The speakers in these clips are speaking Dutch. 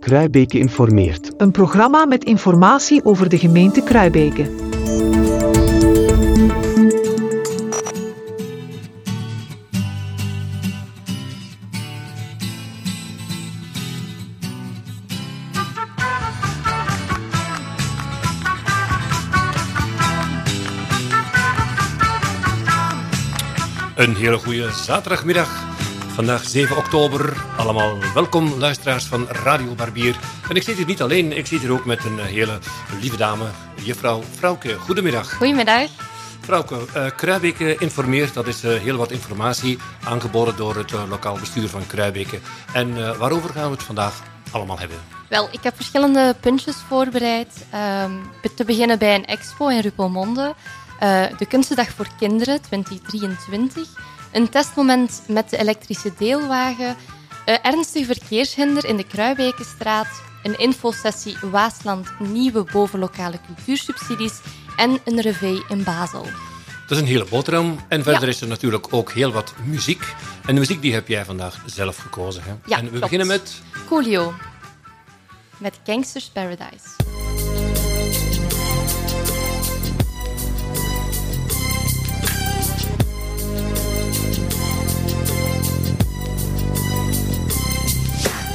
Kruibeke informeert. Een programma met informatie over de gemeente Kruibeke. Een hele goede zaterdagmiddag. Vandaag 7 oktober. Allemaal welkom luisteraars van Radio Barbier. En ik zit hier niet alleen, ik zit hier ook met een hele lieve dame, juffrouw Frauke. Goedemiddag. Goedemiddag. Frauke, uh, Kruibeke informeert, dat is uh, heel wat informatie aangeboden door het uh, lokaal bestuur van Kruibeke. En waarover gaan we het vandaag allemaal hebben? Wel, ik heb verschillende puntjes voorbereid. Um, te beginnen bij een expo in Ruppelmonde. de Kunstendag voor Kinderen 2023 een testmoment met de elektrische deelwagen, ernstig verkeershinder in de Kruibekenstraat, een infosessie Waasland nieuwe bovenlokale cultuursubsidies en een revue in Basel. Dat is een hele boterham. En verder is er natuurlijk ook heel wat muziek. En de muziek die heb jij vandaag zelf gekozen. Hè? Ja, en we klopt. beginnen met... Coolio. Met Gangsters Paradise.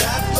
that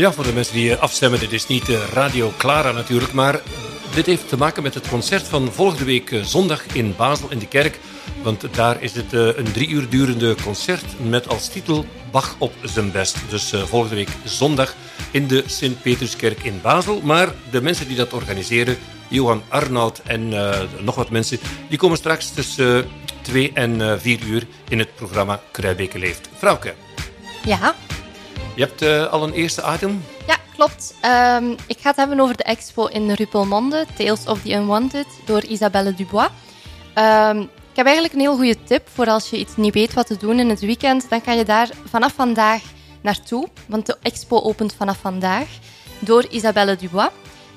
Ja, voor de mensen die afstemmen, dit is niet Radio Clara natuurlijk, maar dit heeft te maken met het concert van volgende week zondag in Basel in de kerk. Want daar is het een drie uur durende concert met als titel Bach op zijn best. Dus volgende week zondag in de Sint-Peterskerk in Basel. Maar de mensen die dat organiseren, Johan Arnoud en nog wat mensen, die komen straks tussen 2 en 4 uur in het programma Kruibeke Leeft. Vrouwke. Ja? Je hebt uh, al een eerste item? Ja, klopt. Um, ik ga het hebben over de expo in Ruppelmonde, Tales of the Unwanted, door Isabelle Dubois. Um, ik heb eigenlijk een heel goede tip voor als je iets niet weet wat te doen in het weekend. Dan kan je daar vanaf vandaag naartoe, want de expo opent vanaf vandaag, door Isabelle Dubois.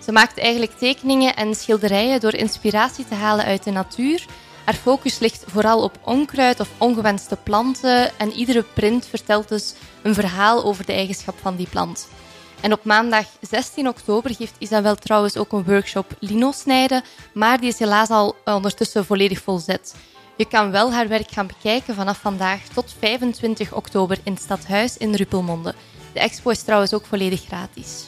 Ze maakt eigenlijk tekeningen en schilderijen door inspiratie te halen uit de natuur. Haar focus ligt vooral op onkruid of ongewenste planten en iedere print vertelt dus een verhaal over de eigenschap van die plant. En op maandag 16 oktober geeft Isabel trouwens ook een workshop lino snijden, maar die is helaas al ondertussen volledig volzet. Je kan wel haar werk gaan bekijken vanaf vandaag tot 25 oktober in het Stadhuis in Ruppelmonde. De expo is trouwens ook volledig gratis.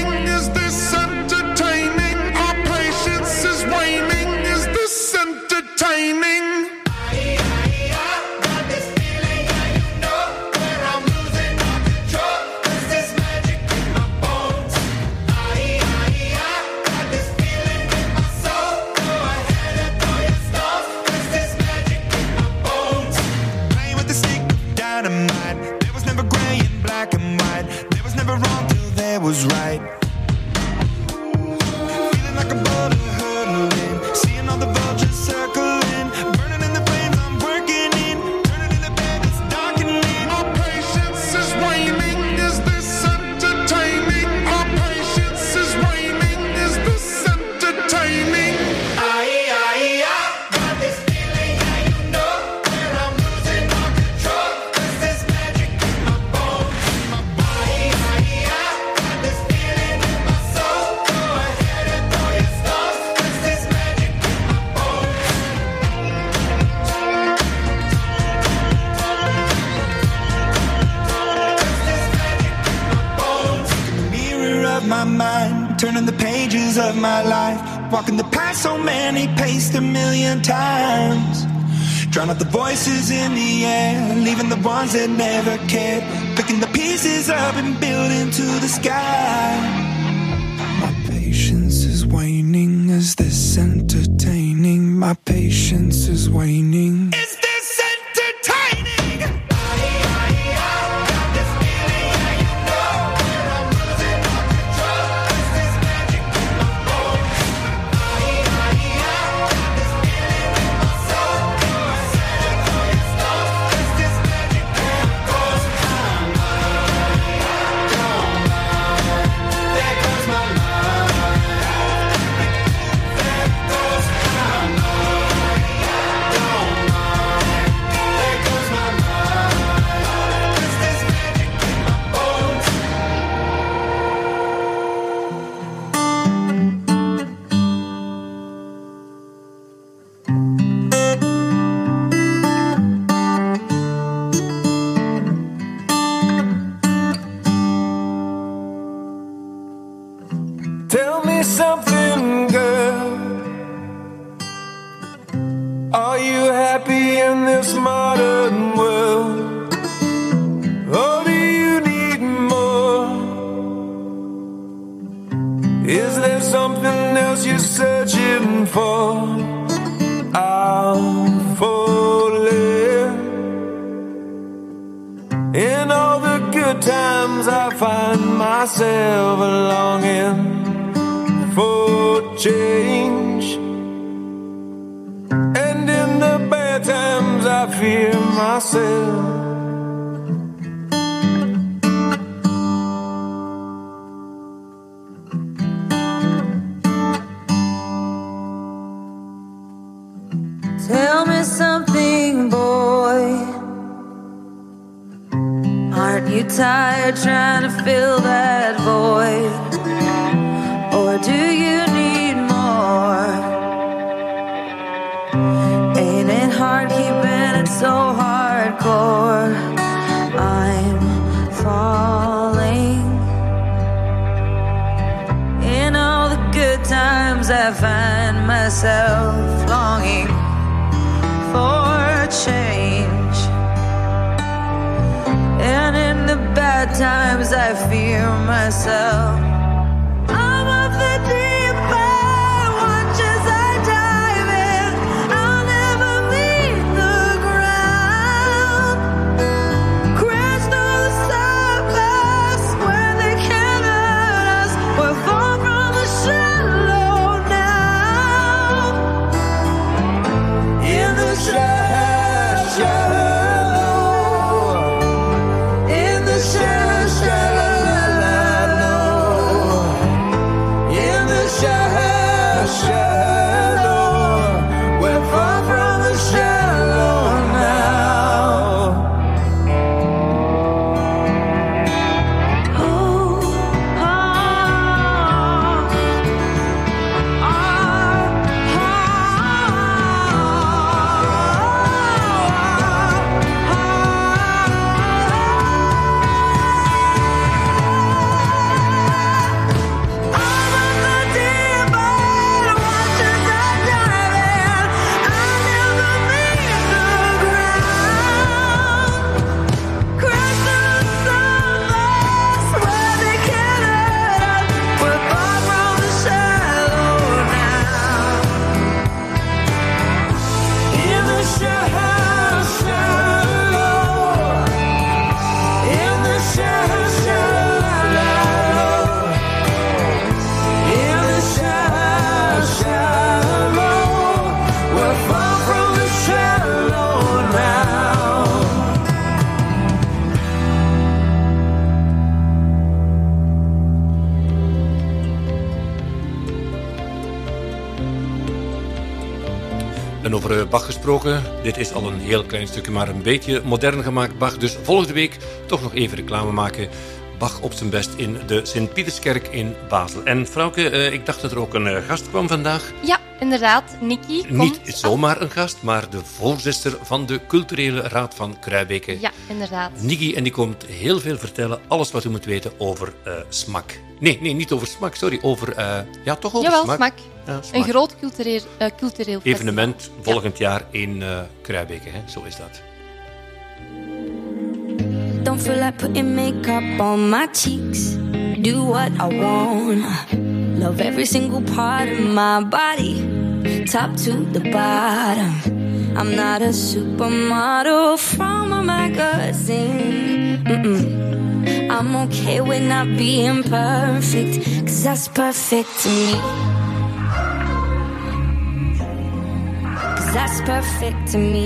Ones that never something, boy. Aren't you tired trying to fill that void? Or do you need more? Ain't it hard keeping it so hardcore? I'm falling. In all the good times, I find myself. I fear myself. Gesproken, dit is al een heel klein stukje, maar een beetje modern gemaakt Bach. Dus volgende week toch nog even reclame maken. Bach op zijn best in de Sint-Pieterskerk in Basel. En Frauke, eh, ik dacht dat er ook een eh, gast kwam vandaag. Ja, inderdaad. Nikki komt... Niet zomaar een gast, maar de voorzitter van de Culturele Raad van Kruibeke. Ja, inderdaad. Niki, en die komt heel veel vertellen, alles wat u moet weten over eh, smak. Nee, nee, niet over smak, sorry, over, ja, toch over Jawel, smak. smak. Ja, Een groot cultureel, eh, cultureel festival. evenement volgend jaar in eh Kruibeke, hè? zo is dat. Don't feel like putting makeup on my cheeks. Do what I want. Love every single part of my body, top to the bottom. I'm not a supermodel from a magazine. Mm-mm. I'm okay with not being perfect, cause that's perfect to me. Cause that's perfect to me.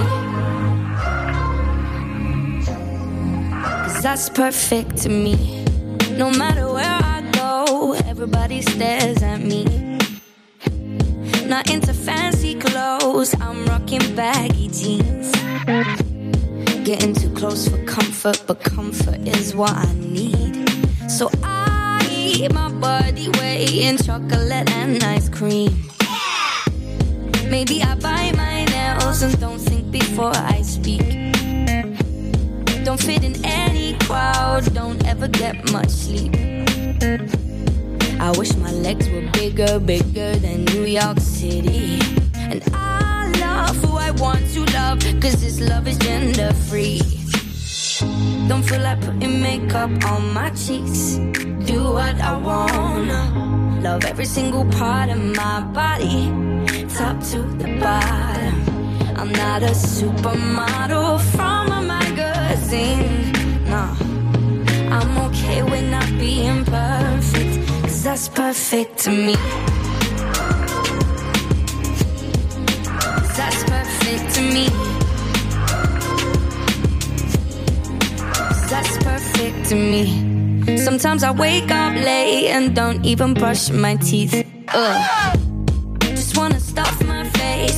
Cause that's perfect to me. No matter where I go, everybody stares at me. Not into fancy clothes, I'm rocking baggy jeans. Getting too close for comfort, but comfort is what I need. So I eat my body weight in chocolate and ice cream. Maybe I bite and don't think before I speak. Don't fit in any crowd, don't ever get much sleep. I wish my legs were bigger, bigger than New York City. And I love who I want to love, cause this love is gender free. Don't feel like putting makeup on my cheeks. Do what I wanna. Love every single part of my body, top to the bottom. I'm not a supermodel from a magazine. No, I'm okay with not being perfect, cause that's perfect to me. that's perfect to me. that's perfect to me. Sometimes I wake up late and don't even brush my teeth. Ugh.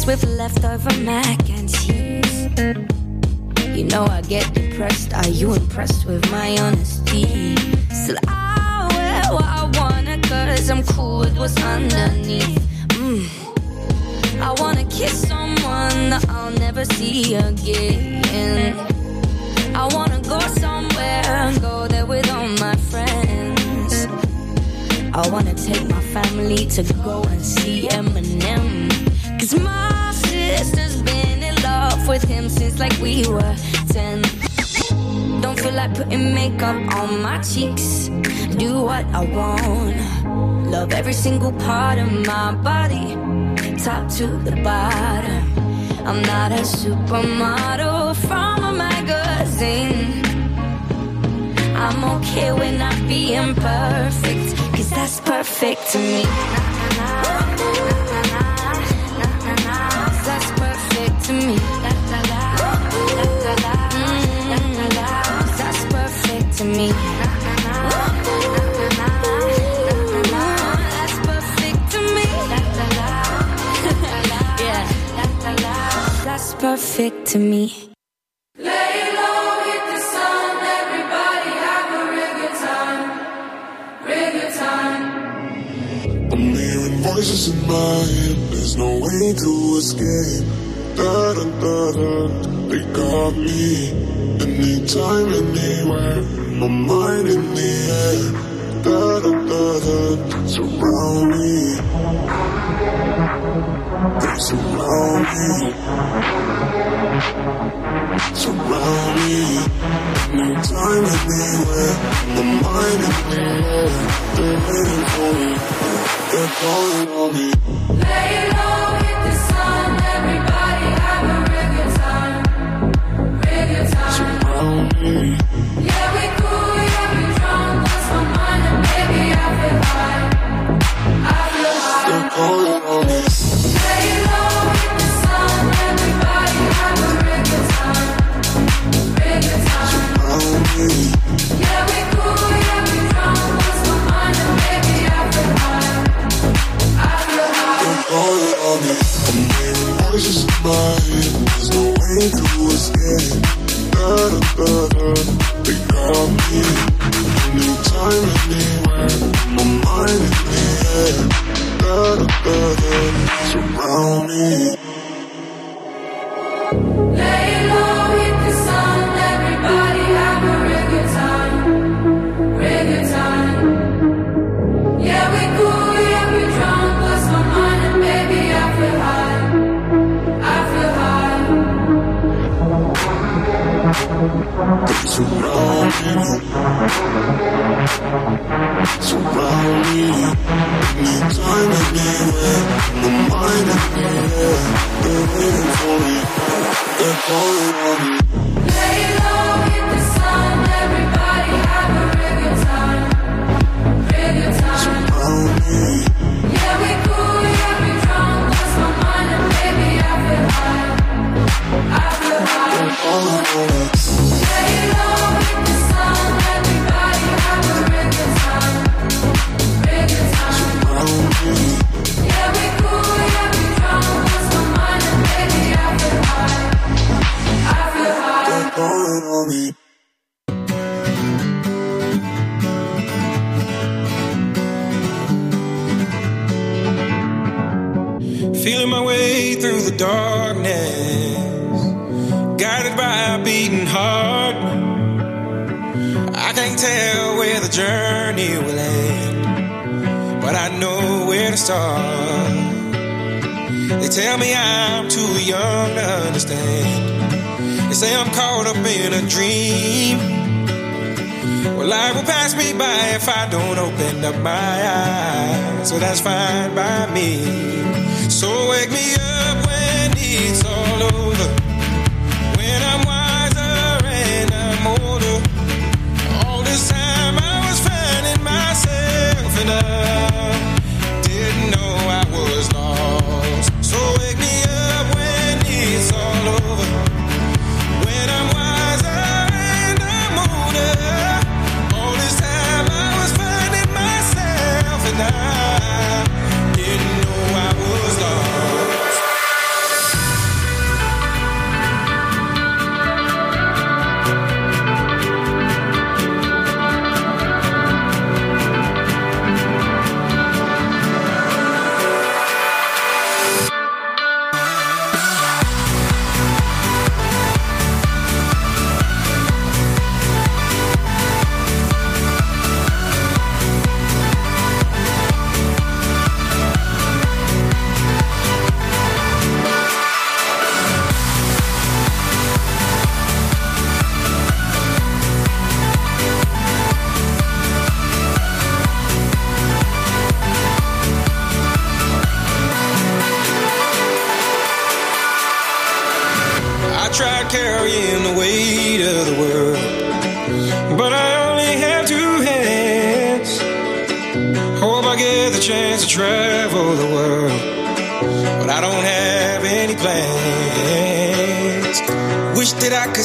With leftover mac and cheese. You know I get depressed. Are you impressed with my honesty? Still, I wear what I wanna, cause I'm cool with what's underneath. Mm. I wanna kiss someone that I'll never see again. I wanna go somewhere, go there with all my friends. I wanna take my family to go and see Eminem. Cause my sister's been in love with him since like we were 10. Don't feel like putting makeup on my cheeks. Do what I want. Love every single part of my body, top to the bottom. I'm not a supermodel from a magazine. I'm okay with not being perfect, cause that's perfect to me. To me. That's perfect to me. Yeah. That's perfect to me. Lay low in the sun. Everybody have a real good time. Real good time. I'm hearing voices in my head, there's no way to escape. Da da da da, they got me. Anytime, anywhere, my mind in the air. Da da da da, surround me. They surround me. Surround me. Anytime, anywhere, my mind in the air. They're waiting for me. They're calling on me. Surround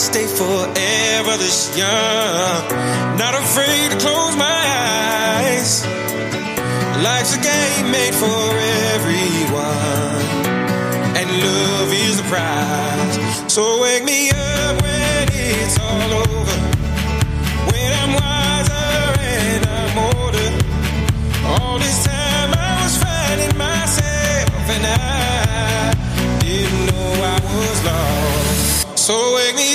stay forever this young, not afraid to close my eyes. Life's a game made for everyone, and love is the prize. So wake me up when it's all over, when I'm wiser and I'm older. All this time I was finding myself, and I didn't know I was lost. So wake me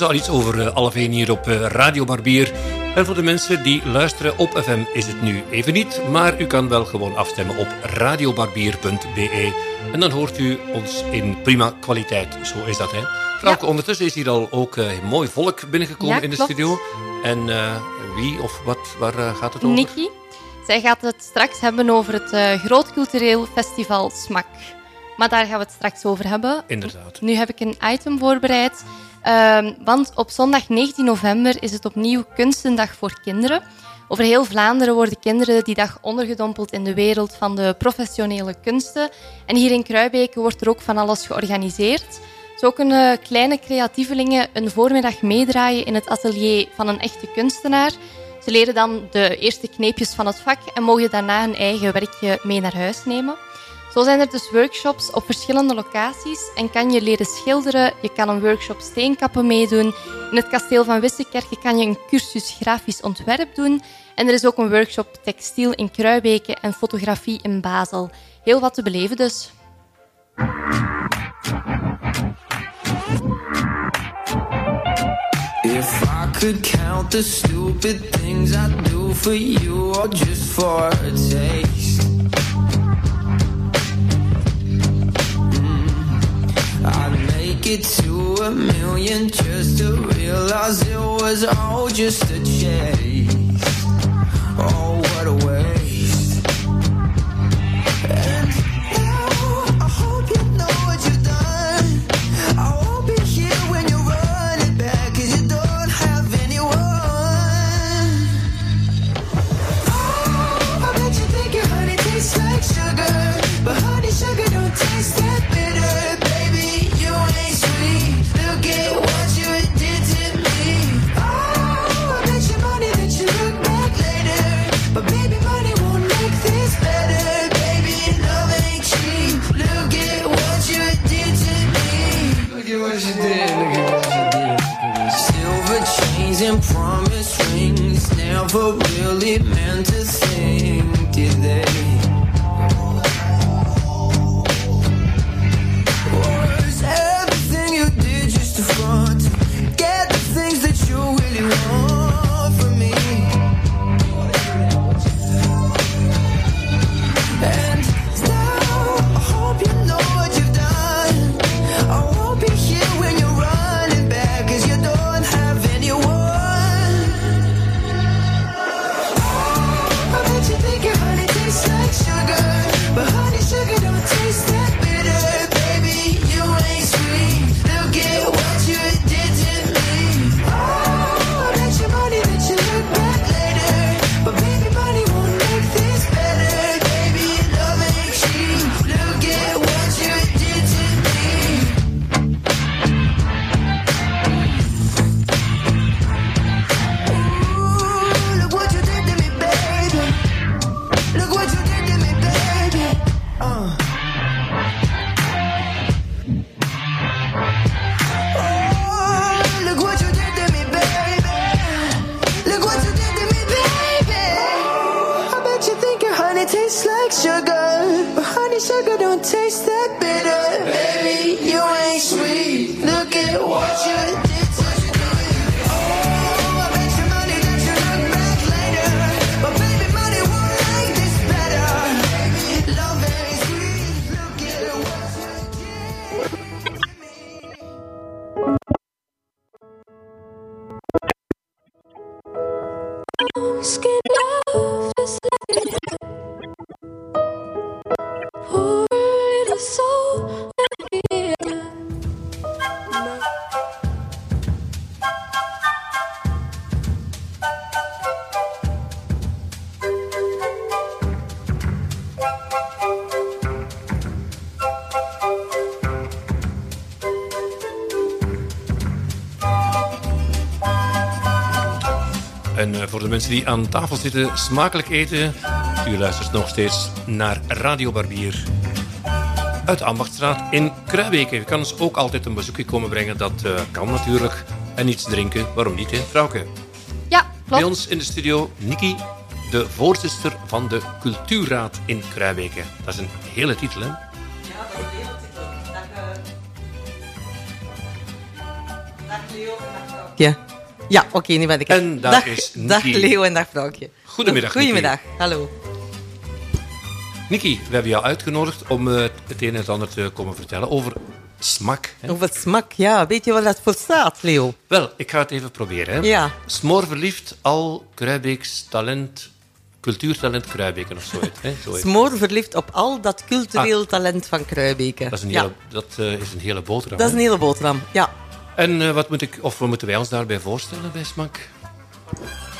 Ondertussen al iets over half 1 hier op uh, Radio Barbier. En voor de mensen die luisteren op FM is het nu even niet. Maar u kan wel gewoon afstemmen op radiobarbier.be. En dan hoort u ons in prima kwaliteit. Zo is dat, hè? Vrouwke, ja. ondertussen is hier al ook uh, mooi volk binnengekomen ja, in de klopt. studio. En wie of wat, waar gaat het over? Nikki. Zij gaat het straks hebben over het Groot Cultureel Festival SMAK. Maar daar gaan we het straks over hebben. Inderdaad. Nu heb ik een item voorbereid. Um, want op zondag 19 november is het opnieuw Kunstendag voor Kinderen. Over heel Vlaanderen worden kinderen die dag ondergedompeld in de wereld van de professionele kunsten. En hier in Kruibeke wordt er ook van alles georganiseerd. Zo kunnen kleine creatievelingen een voormiddag meedraaien in het atelier van een echte kunstenaar. Ze leren dan de eerste kneepjes van het vak en mogen daarna hun eigen werkje mee naar huis nemen. Zo zijn er dus workshops op verschillende locaties en kan je leren schilderen. Je kan een workshop steenkappen meedoen. In het kasteel van Wissekerke kan je een cursus grafisch ontwerp doen. En er is ook een workshop textiel in Kruibeke en fotografie in Basel. Heel wat te beleven dus. If I could count the stupid things I do for you or just for a it to a million just to realize it was all just a chase. Mensen die aan tafel zitten, smakelijk eten. U luistert nog steeds naar Radio Barbier. Uit de Ambachtstraat in Kruijbeke. U kan ons ook altijd een bezoekje komen brengen. Dat eh, kan natuurlijk. En iets drinken, waarom niet, hè, Frauke? Ja, Bij klopt. ons in de studio Niki, de voorzitter van de Cultuurraad in Kruijbeke. Dat is een hele titel, hè? Ja, ja oké, nu ben ik er. En daar dag, is Dag. Leo en dag vrouwtje. Goedemiddag, Goedemiddag, hallo. Niki, we hebben jou uitgenodigd om eh, het een en het ander te komen vertellen over smak. Hè? Over smak, ja. Weet je wat dat voor staat, Leo? Wel, ik ga het even proberen. Hè? Ja. Smoor verliefd al Kruijbeeks talent, cultuurtalent Kruijbeken of zoiets. Hè? zoiets. Smoor verliefd op al dat cultureel talent van Kruijbeke. Ah. Dat is een ja. hele, dat, eh, is een hele boterham. Dat is een hele boterham, ja. En eh, wat moet ik, of wat moeten wij ons daarbij voorstellen bij?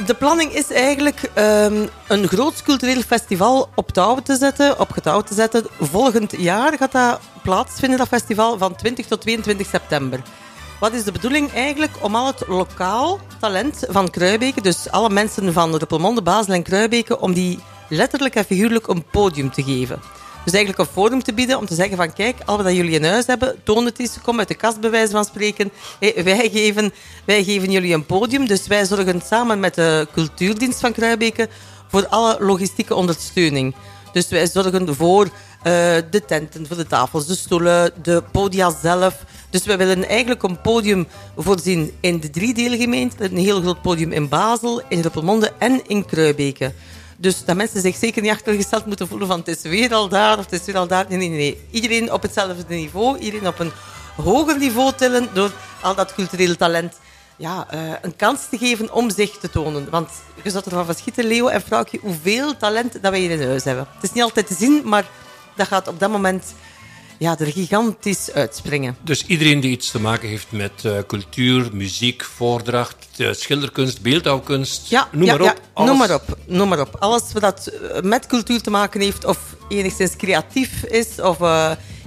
De planning is eigenlijk ehm, een groot cultureel festival op touw te zetten, op getouw te zetten. Volgend jaar gaat dat plaatsvinden, dat festival, van 20 tot 22 september. Wat is de bedoeling eigenlijk? Om al het lokaal talent van Kruijbeke, dus alle mensen van Ruppelmonde, Basel en Kruijbeke, om die letterlijk en figuurlijk een podium te geven. Dus eigenlijk een forum te bieden om te zeggen van kijk, al wat jullie in huis hebben, toon het eens, kom uit de kast bij wijze van spreken. Wij, geven, wij geven jullie een podium, dus wij zorgen samen met de cultuurdienst van Kruijbeke voor alle logistieke ondersteuning. Dus wij zorgen voor eh, de tenten, voor de tafels, de stoelen, de podia zelf. Dus wij willen eigenlijk een podium voorzien in de drie deelgemeenten. Een heel groot podium in Basel, in Ruppelmonde en in Kruijbeke. Dus dat mensen zich zeker niet achtergesteld moeten voelen van het is weer al daar of het is weer al daar. Nee, nee, nee. Iedereen op hetzelfde niveau, iedereen op een hoger niveau tillen door al dat cultureel talent ja, eh, een kans te geven om zich te tonen. Want je zat ervan verschieten, Leo en vrouwtje, hoeveel talent dat wij hier in huis hebben. Het is niet altijd te zien, maar dat gaat op dat moment ja, er gigantisch uitspringen. Dus iedereen die iets te maken heeft met eh, cultuur, muziek, voordracht, eh, schilderkunst, beeldhouwkunst, Ja, noem ja, maar op. ja, alles. noem maar op. Noem maar op. Alles wat eh, met cultuur te maken heeft, of enigszins creatief is, of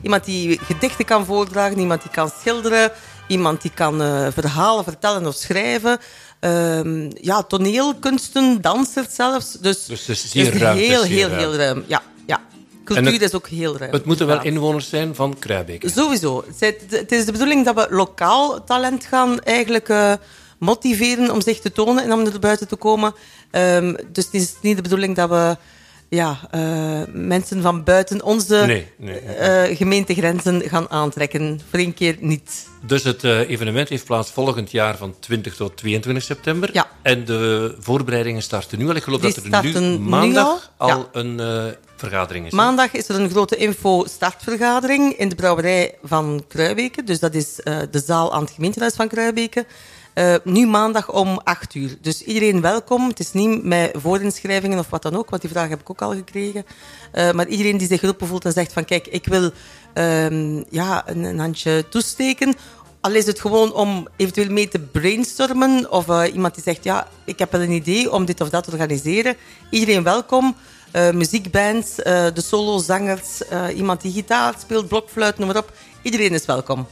iemand die gedichten kan voordragen, iemand die kan schilderen, iemand die kan verhalen vertellen of schrijven. Ehm, ja, toneelkunsten, dansers zelfs. Dus, Dus het is zeer ruim, is heel, heel, ruim. heel ruim. Ja. Cultuur het- is ook heel ruim. Het moeten wel inwoners zijn van Kruijbeke. Sowieso. Het is de bedoeling dat we lokaal talent gaan eigenlijk eh, motiveren om zich te tonen en om er buiten te komen. Ehm, dus het is niet de bedoeling dat we ja, eh, mensen van buiten onze Nee, nee. eh, gemeentegrenzen gaan aantrekken. Voor één keer niet. Dus het evenement heeft plaats volgend jaar van 20 tot 22 september. Ja. En de voorbereidingen starten nu al. Ik geloof Die dat er nu maandag al, al, ja. een Maandag is er een grote info-startvergadering in de brouwerij van Kruijbeke. Dus dat is eh, de zaal aan het gemeentehuis van Kruijbeke. Eh, nu maandag om 8 uur. Dus iedereen welkom. Het is niet met voorinschrijvingen of wat dan ook, want die vraag heb ik ook al gekregen. Eh, maar iedereen die zich geroepen voelt en zegt van kijk, ik wil ehm, ja, een, handje toesteken. Al is het gewoon om eventueel mee te brainstormen. Of iemand die zegt, ja, ik heb wel een idee om dit of dat te organiseren. Iedereen welkom. Eh, muziekbands, eh, de solozangers, eh, iemand die gitaar speelt, blokfluit, noem maar op. Iedereen is welkom.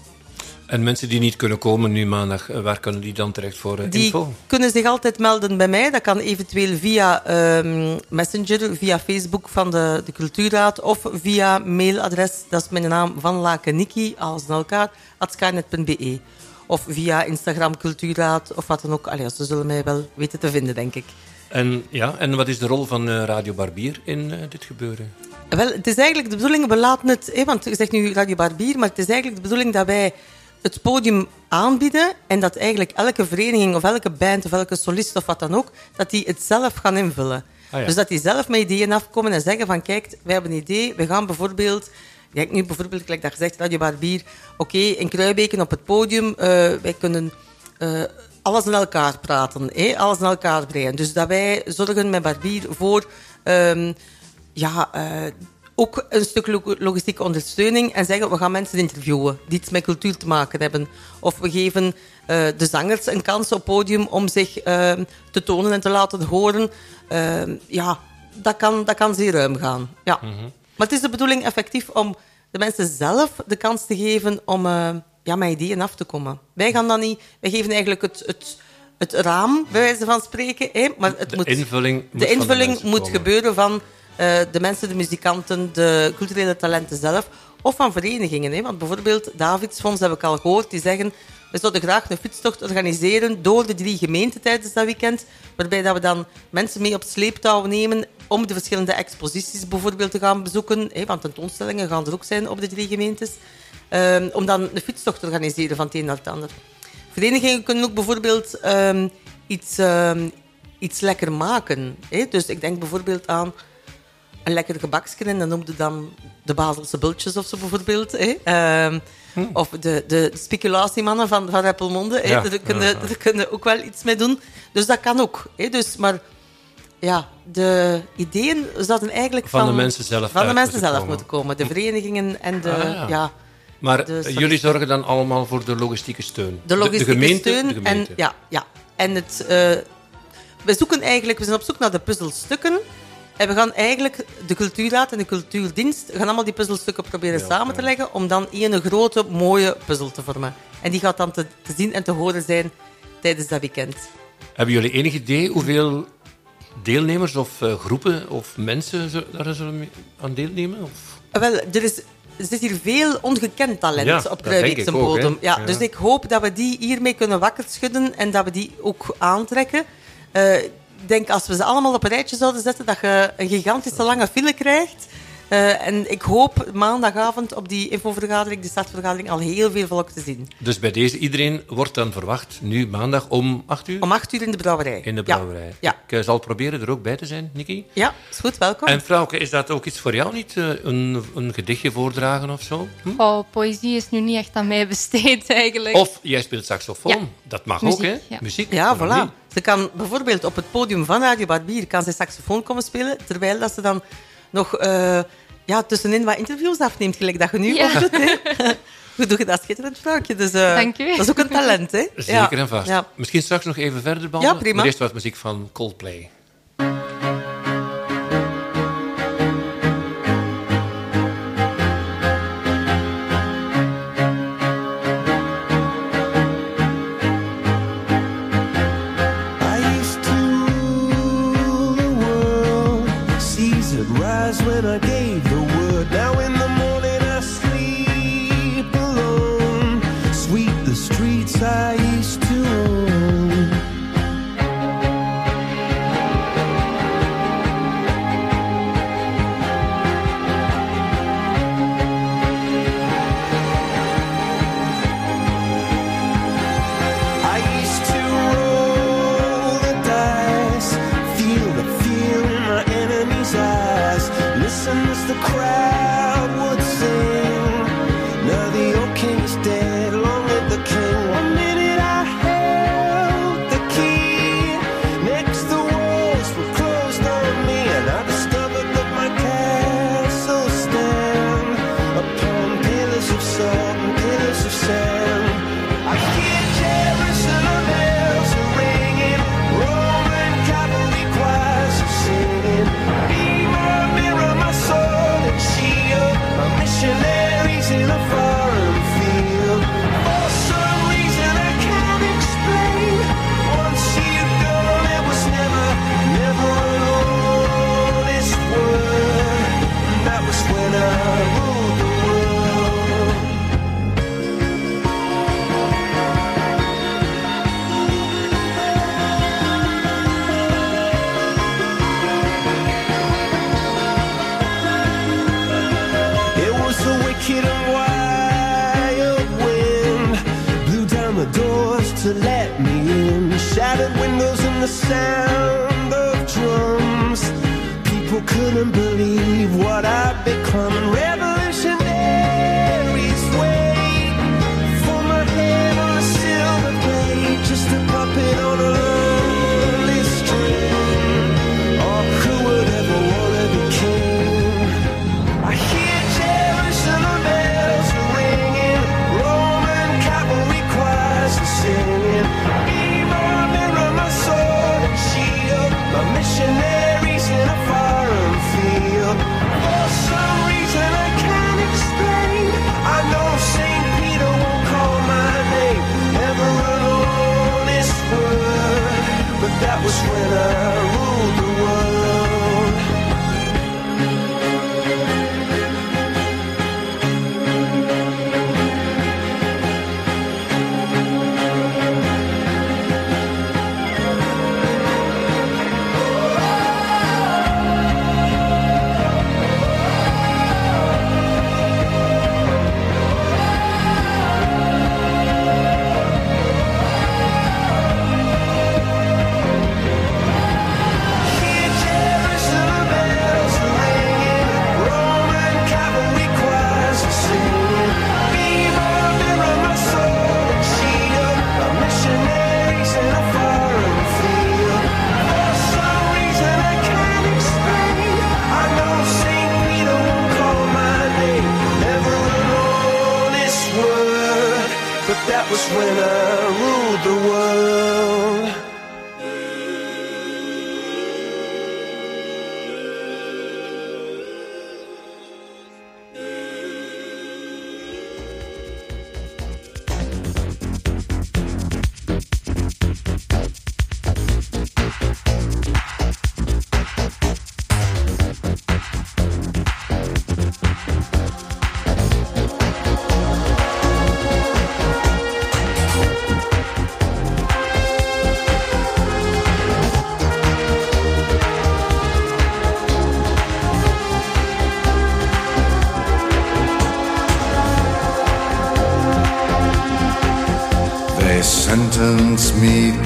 En mensen die niet kunnen komen nu maandag, waar kunnen die dan terecht voor eh, Die info? kunnen zich altijd melden bij mij. Dat kan eventueel via ehm, Messenger, via Facebook van de, de Cultuurraad of via mailadres. Dat is mijn naam van Lakeniki, alles in elkaar, skynet.be. Of via Instagram Cultuurraad of wat dan ook. Allee, ze zullen mij wel weten te vinden, denk ik. En, ja, en wat is de rol van eh, Radio Barbier in eh, dit gebeuren? Wel, het is eigenlijk de bedoeling, we laten het, hè, want je zegt nu Radio Barbier, maar het is eigenlijk de bedoeling dat wij het podium aanbieden en dat eigenlijk elke vereniging of elke band of elke solist of wat dan ook, dat die het zelf gaan invullen. Ah, ja. Dus dat die zelf met ideeën afkomen en zeggen van kijk, wij hebben een idee, we gaan bijvoorbeeld, kijk nu bijvoorbeeld, gelijk dat gezegd, Radio Barbier, oké, in Kruibeken op het podium, eh, wij kunnen alles in elkaar praten, hè, alles in elkaar brengen. Dus dat wij zorgen met Barbier voor ehm, ja, eh, ook een stuk lo- logistieke ondersteuning en zeggen we gaan mensen interviewen die iets met cultuur te maken hebben. Of we geven eh, de zangers een kans op podium om zich eh, te tonen en te laten horen. Eh, ja, dat kan, dat kan zeer ruim gaan. Ja. Maar het is de bedoeling effectief om de mensen zelf de kans te geven om eh, ja, met ideeën af te komen. Wij gaan dan niet, wij geven eigenlijk het, het, het raam, bij wijze van spreken. Hè? Maar het De moet, invulling moet de invulling moet komen. gebeuren van eh, de mensen, de muzikanten, de culturele talenten zelf. Of van verenigingen. Hè? Want bijvoorbeeld Davidsfonds, heb ik al gehoord, die zeggen... We zouden graag een fietstocht organiseren door de drie gemeenten tijdens dat weekend. Waarbij dat we dan mensen mee op sleeptouw nemen om de verschillende exposities bijvoorbeeld te gaan bezoeken. Hè? Want tentoonstellingen gaan er ook zijn op de drie gemeentes. Ehm, om dan een fietstocht te organiseren van het een naar het ander. Verenigingen kunnen ook bijvoorbeeld ehm, iets, ehm, iets lekker maken. Hè? Dus ik denk bijvoorbeeld aan een lekker gebaksje en dan noemde dan de Baselse bultjes of zo bijvoorbeeld. Hè? Ehm, Of de, de speculatiemannen van, van Rappelmonde. hè. Ja, Daar, kunnen, daar kunnen ook wel iets mee doen. Dus dat kan ook. Hè? Dus, maar ja, de ideeën zouden eigenlijk Van van, de mensen zelf van de mensen moeten zelf komen. moeten komen. De verenigingen en de... Ah, ja. ja. Maar jullie zorgen dan allemaal voor de logistieke steun. De logistieke gemeente, steun. de gemeente. En, ja, ja. en het, eh, we zoeken eigenlijk, we zijn op zoek naar de puzzelstukken. En we gaan eigenlijk, de cultuurraad en de cultuurdienst, gaan allemaal die puzzelstukken proberen Ja, samen te leggen om dan één grote, mooie puzzel te vormen. En die gaat dan te, te zien en te horen zijn tijdens dat weekend. Hebben jullie enig idee hoeveel deelnemers of eh, groepen of mensen daar zullen aan deelnemen? Of? Wel, er is, er zit hier veel ongekend talent Ja, op ook, bodem. Ja. Dus ik hoop dat we die hiermee kunnen wakker schudden en dat we die ook aantrekken. Eh, ik denk als we ze allemaal op een rijtje zouden zetten, dat je een gigantische lange file krijgt. Eh, en ik hoop maandagavond op die infovergadering, die startvergadering, al heel veel volk te zien. Dus bij deze, iedereen wordt dan verwacht, nu maandag om 8 uur Om acht uur in de brouwerij. in de brouwerij. Ja, Ik eh, zal proberen er ook bij te zijn, Niki. ja is goed, welkom. En Frauke, is dat ook iets voor jou niet? eh, Een, een gedichtje voordragen of zo? Hm? Oh, poëzie is nu niet echt aan mij besteed eigenlijk. Of jij speelt saxofoon. Ja. Dat mag Muziek, ook, hè? ja. Muziek. Ja, voilà. niet? Ze kan bijvoorbeeld op het podium van Radio Barbier kan ze saxofoon komen spelen, terwijl dat ze dan nog eh, ja, tussenin wat interviews afneemt, gelijk dat je nu Ja. doet. Hè? Hoe doe je dat schitterend, vrouwtje? Dus, eh, Dank u. Dat is ook een talent, hè? Zeker Ja. en vast. Ja. Misschien straks nog even verder babbelen. Ja, prima. Maar eerst wat muziek van Coldplay.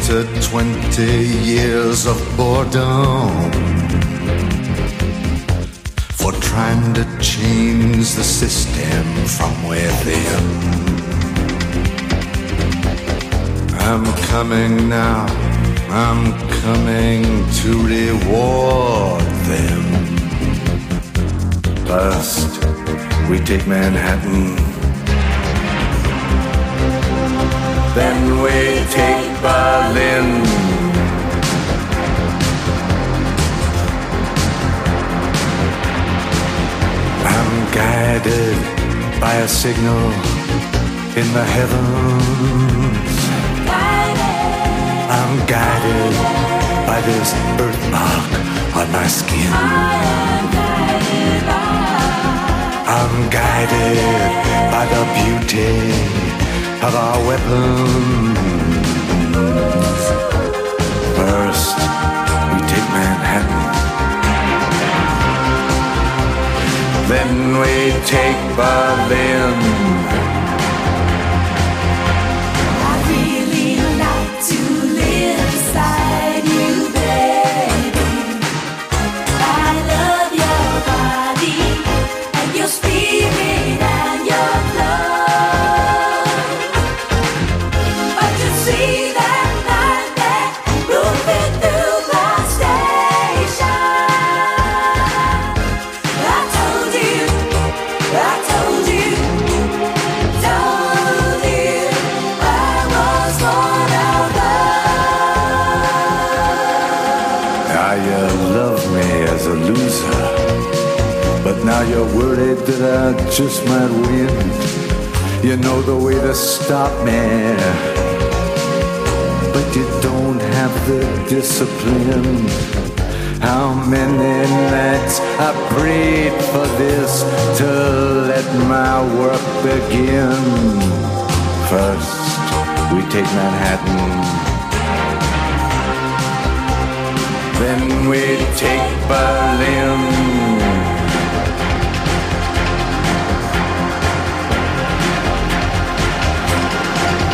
To 20 years of boredom for trying to change the system from within. I'm coming now, I'm coming to reward them. First, we take Manhattan. Then we take Berlin. I'm guided by a signal in the heavens. I'm guided by this birthmark on my skin. I'm guided by the beauty of our weapons. First, we take Manhattan. Then we take Berlin. Worried that I just might win. You know the way to stop me, but you don't have the discipline. How many nights I prayed for this to let my work begin. First, we take Manhattan. Then we take Berlin.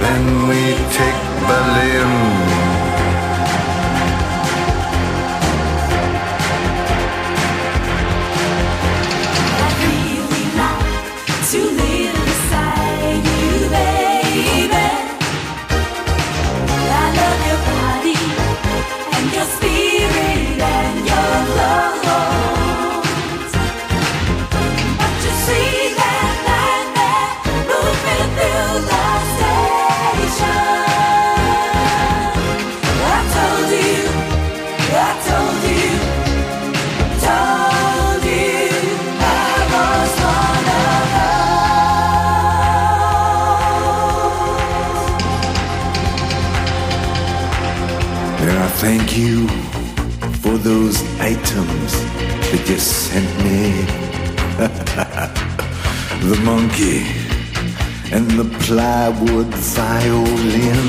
Then we take Berlin. the monkey and the plywood violin.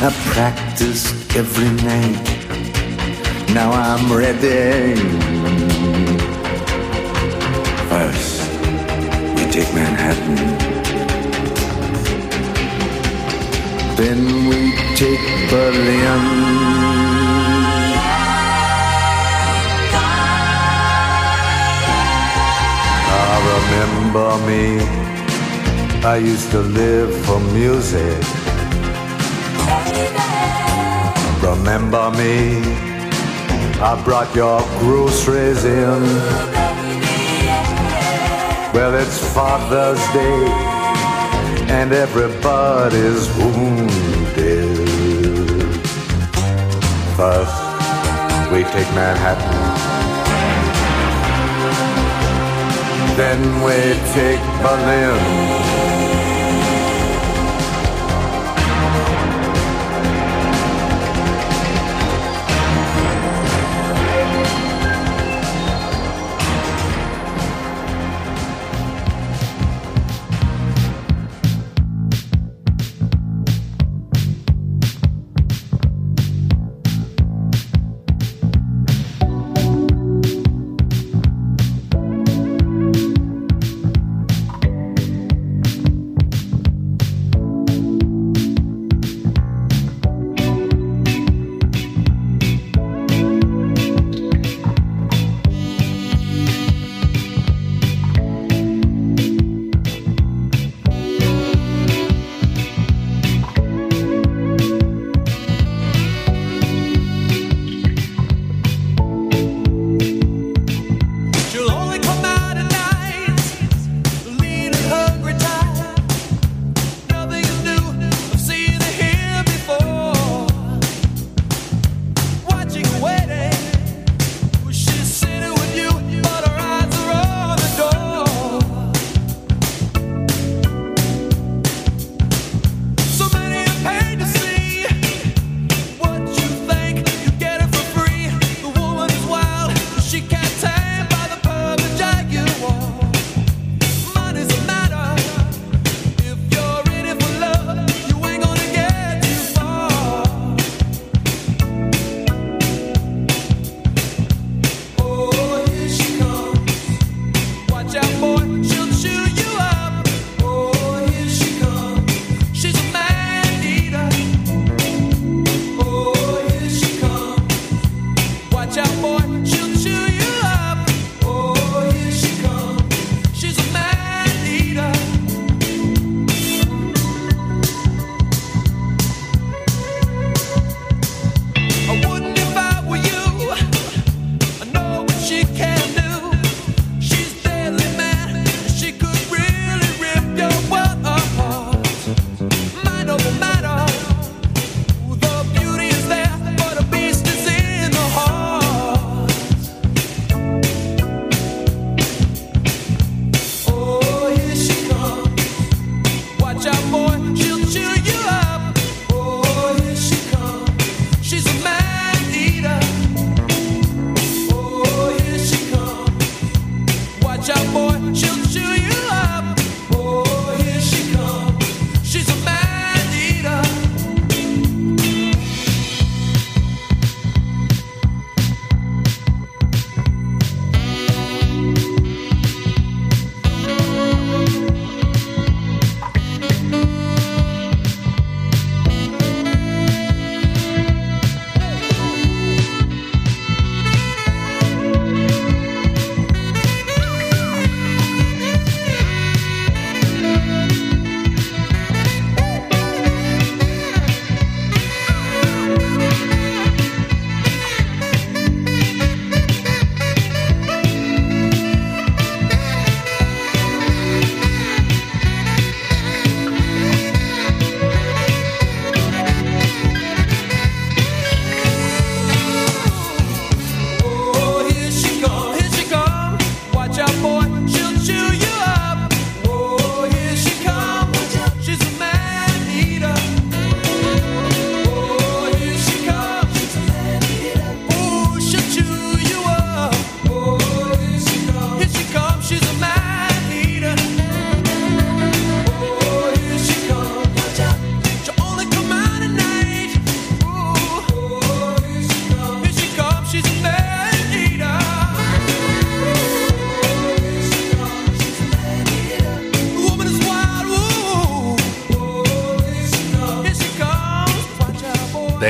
I practiced every night. Now I'm ready. First, we take Manhattan. Then we take Berlin. Remember me. I used to live for music. Remember me. I brought your groceries in. Well, it's Father's Day, and everybody's wounded. First, we take Manhattan. Then we take Berlin.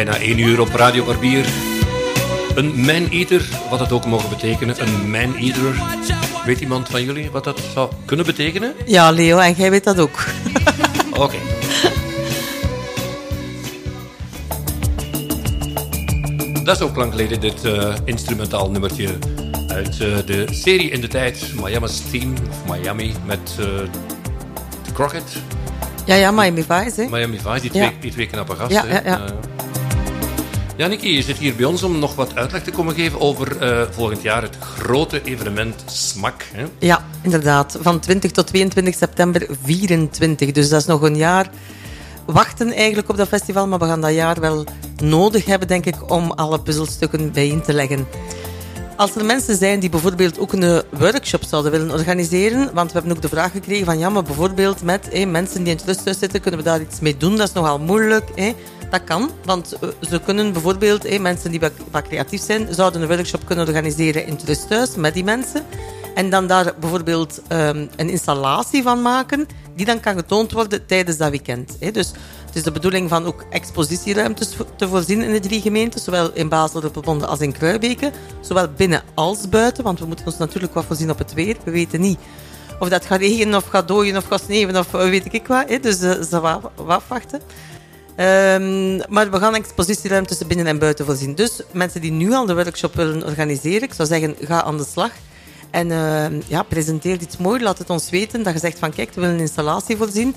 Bijna 1 uur op Radio Barbier. Een man-eater, wat dat ook mogen betekenen. Een man-eater. Weet iemand van jullie wat dat zou kunnen betekenen? Ja, Leo, en jij weet dat ook. Oké. Dat is ook lang geleden, dit eh, instrumentaal nummertje uit eh, de serie in de tijd Miami's Team, of Miami, met eh de Crockett. Ja, ja, Miami Vice, hè. Miami Vice, die Ja. twee, die twee knappe gasten. Ja, ja, ja. Ja, Nicky, je zit hier bij ons om nog wat uitleg te komen geven over eh, volgend jaar het grote evenement SMAC. Hè? Ja, inderdaad. Van 20 tot 22 september 24. Dus dat is nog een jaar wachten eigenlijk op dat festival. Maar we gaan dat jaar wel nodig hebben, denk ik, om alle puzzelstukken bijeen te leggen. Als er mensen zijn die bijvoorbeeld ook een workshop zouden willen organiseren, want we hebben ook de vraag gekregen van ja, maar bijvoorbeeld met mensen die in het rusthuis zitten, kunnen we daar iets mee doen? Dat is nogal moeilijk. Dat kan, want eh, ze kunnen bijvoorbeeld, hé, mensen die wat, wat creatief zijn, zouden een workshop kunnen organiseren in het rusthuis met die mensen. En dan daar bijvoorbeeld ehm, een installatie van maken, die dan kan getoond worden tijdens dat weekend. Dus het is de bedoeling van ook expositieruimtes te voorzien in de drie gemeenten, zowel in Basel, Ruppelmonde als in Kruibeke. Zowel binnen als buiten, want we moeten ons natuurlijk wat voorzien op het weer. We weten niet of dat gaat regenen of gaat dooien of gaat sneeuwen of eh, weet ik wat. Dus eh, ze wa- wa- afwachten. Ehm, maar we gaan expositieruimtes binnen en buiten voorzien. Dus mensen die nu al de workshop willen organiseren, ik zou zeggen, ga aan de slag. En ehm, ja, presenteer iets mooi. Laat het ons weten dat je zegt van kijk, we willen een installatie voorzien.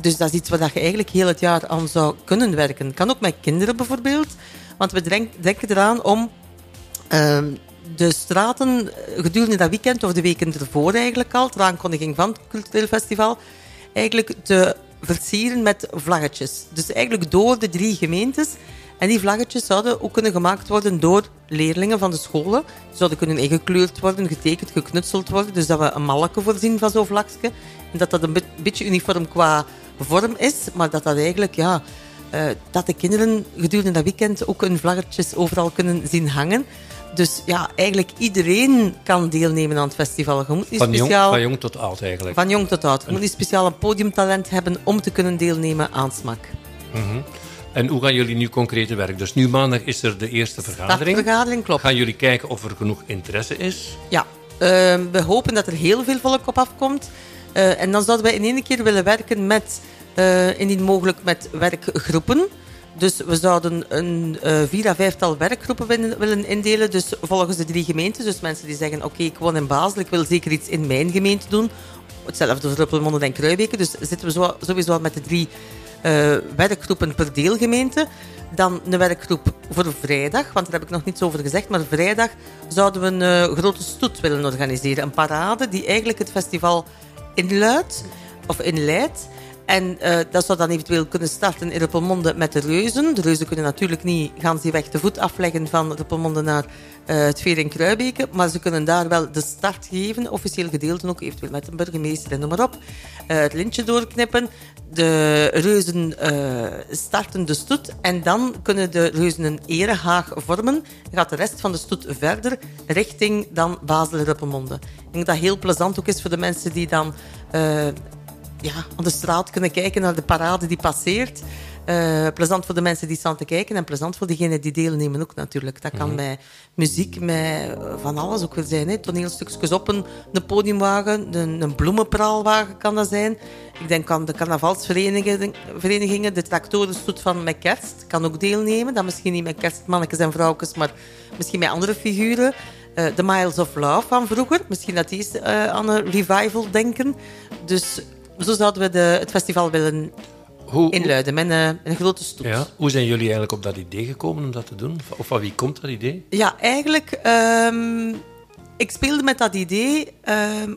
Dus dat is iets waar je eigenlijk heel het jaar aan zou kunnen werken. Kan ook met kinderen bijvoorbeeld. Want we denk- denken eraan om ehm, de straten eh, gedurende dat weekend of de weken ervoor eigenlijk al, ter aankondiging van het cultureel festival, eigenlijk te versieren met vlaggetjes. Dus eigenlijk door de drie gemeentes. En die vlaggetjes zouden ook kunnen gemaakt worden door leerlingen van de scholen. Zouden kunnen ingekleurd worden, getekend, geknutseld worden. Dus dat we een malke voorzien van zo'n vlagje. En dat dat een beetje uniform qua vorm is, maar dat dat eigenlijk, ja, eh, dat de kinderen gedurende dat weekend ook hun vlaggetjes overal kunnen zien hangen. Dus ja, eigenlijk iedereen kan deelnemen aan het festival. Je moet niet Van, jong, speciaal... van jong tot oud eigenlijk. Van jong tot oud. Je moet niet speciaal een podiumtalent hebben om te kunnen deelnemen aan SMAC. Mhm. En hoe gaan jullie nu concreet te werk? Dus nu maandag is er de eerste vergadering. Startvergadering, klopt. Gaan jullie kijken of er genoeg interesse is? Ja, ehm, we hopen dat er heel veel volk op afkomt. Eh, en dan zouden wij in één keer willen werken met, eh, indien mogelijk, met werkgroepen. Dus we zouden een eh, vier à vijftal werkgroepen willen, indelen. Dus volgens de drie gemeentes. Dus mensen die zeggen, oké, ik woon in Basel, ik wil zeker iets in mijn gemeente doen. Hetzelfde voor Ruppelmonde en Kruibeke. Dus zitten we zo, sowieso al met de drie eh, werkgroepen per deelgemeente. Dan een werkgroep voor vrijdag, want daar heb ik nog niets over gezegd. Maar vrijdag zouden we een eh, grote stoet willen organiseren. Een parade die eigenlijk het festival inluidt, of inleidt. En eh, dat zou dan eventueel kunnen starten in Ruppelmonde met de reuzen. De reuzen kunnen natuurlijk niet gaan ze weg te voet afleggen van Ruppelmonde naar eh, het Veer in Kruibeke. Maar ze kunnen daar wel de start geven, officieel gedeelten ook, eventueel met een burgemeester en noem maar op. Eh, het lintje doorknippen. De reuzen starten de stoet en dan kunnen de reuzen een erehaag vormen. Dan gaat de rest van de stoet verder richting dan Basel-Ruppelmonde. Ik denk dat dat heel plezant ook is voor de mensen die dan ja, aan de straat kunnen kijken naar de parade die passeert. Eh, plezant voor de mensen die staan te kijken en plezant voor degenen die deelnemen ook natuurlijk. Dat kan met muziek, met eh, van alles ook weer zijn. Hè. Toneelstukjes op een, een podiumwagen, een, een bloemenpraalwagen kan dat zijn. Ik denk aan de carnavalsverenigingen, verenigingen, de tractorenstoet van met kerst kan ook deelnemen. Dan misschien niet met kerstmannetjes en vrouwtjes, maar misschien met andere figuren. Eh, De Miles of Love van vroeger, misschien dat die eens, eh, aan een revival denken. Dus zo zouden we de, het festival willen Hoe, inluiden met een, een grote stoet. ja, hoe zijn jullie eigenlijk op dat idee gekomen om dat te doen? Of van wie komt dat idee? Ja, eigenlijk, ehm, ik speelde met dat idee ehm,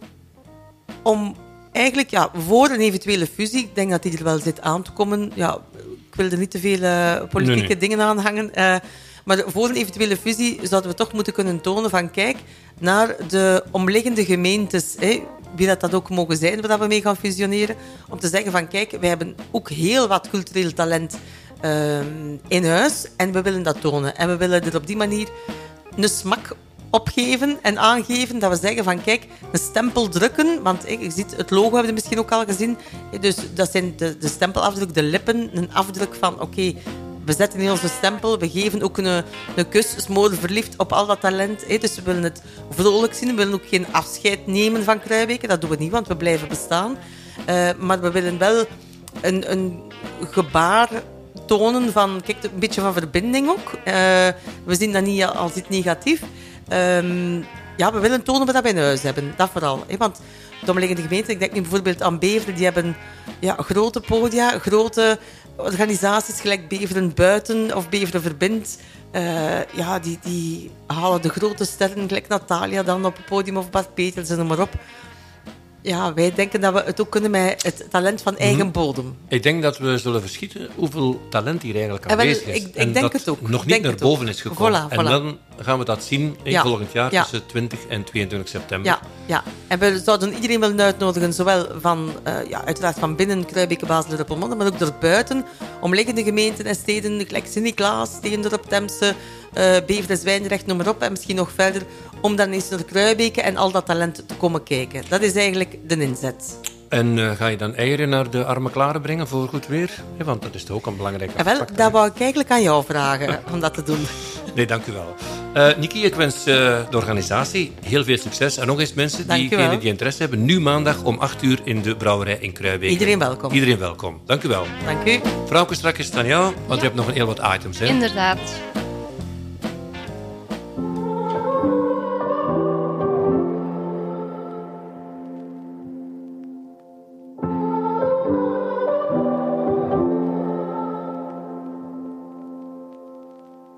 om eigenlijk ja, voor een eventuele fusie, ik denk dat die er wel zit aan te komen. Ja, ik wil er niet te veel eh, politieke Nee, nee. dingen aan hangen. eh, maar voor een eventuele fusie zouden we toch moeten kunnen tonen van kijk naar de omliggende gemeentes. Hè, wie dat, dat ook mogen zijn, waar we mee gaan fusioneren. Om te zeggen van kijk, wij hebben ook heel wat cultureel talent ehm, in huis en we willen dat tonen. En we willen er op die manier een smak opgeven en aangeven dat we zeggen van kijk, een stempel drukken, want je ziet het logo hebben we misschien ook al gezien, dus dat zijn de, de stempelafdruk, de lippen, een afdruk van oké, we zetten in onze stempel, we geven ook een, een kus, smoor verliefd op al dat talent. hè. Dus we willen het vrolijk zien, we willen ook geen afscheid nemen van Kruibeke. Dat doen we niet, want we blijven bestaan. Eh, maar we willen wel een, een gebaar tonen van, kijk, een beetje van verbinding ook. Eh, we zien dat niet als iets negatief. Ehm, ja, we willen tonen wat we in huis hebben. Dat vooral. Hè? Want de omliggende gemeenten, ik denk nu bijvoorbeeld aan Beveren, die hebben ja, grote podia, grote organisaties, gelijk Beveren Buiten of Beveren Verbind. Eh, ja, die, die halen de grote sterren, gelijk Natalia dan op het podium of Bart Peters en noem maar op. Ja, wij denken dat we het ook kunnen met het talent van eigen Mhm. bodem. Ik denk dat we zullen verschieten hoeveel talent hier eigenlijk wel, aanwezig is. ik- ik en denk dat het ook. nog niet naar boven is gekomen. Voilà, En voilà. dan gaan we dat zien in Ja, volgend jaar ja. tussen 20 en 22 september. Ja, ja. En we zouden iedereen willen uitnodigen, zowel van, eh, ja, uiteraard van binnen Kruibeke, Basel, Ruppelmonde, maar ook erbuiten, omliggende gemeenten en steden, gelijk Sint-Niklaas, Steendorp, Temse, eh Beveren, Zwijndrecht, noem maar op, en misschien nog verder, om dan eens naar Kruibeke en al dat talent te komen kijken. Dat is eigenlijk de inzet. En eh, ga je dan eieren naar de arme klaren brengen voor goed weer? Ja, want dat is toch ook een belangrijk En wel, aspect. dat wou ik eigenlijk aan jou vragen, om dat te doen. Nee, dank u wel. Eh Niki, ik wens eh, de organisatie heel veel succes. En nog eens mensen, diegenen wel. die interesse hebben, nu maandag om 8 uur in de brouwerij in Kruijbeek. Iedereen welkom. Iedereen welkom. Dank u wel. Dank u. Vrouwke, straks is het aan jou, want je hebt nog een heel wat items. Hè? Inderdaad.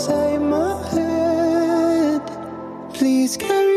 inside my head. Please carry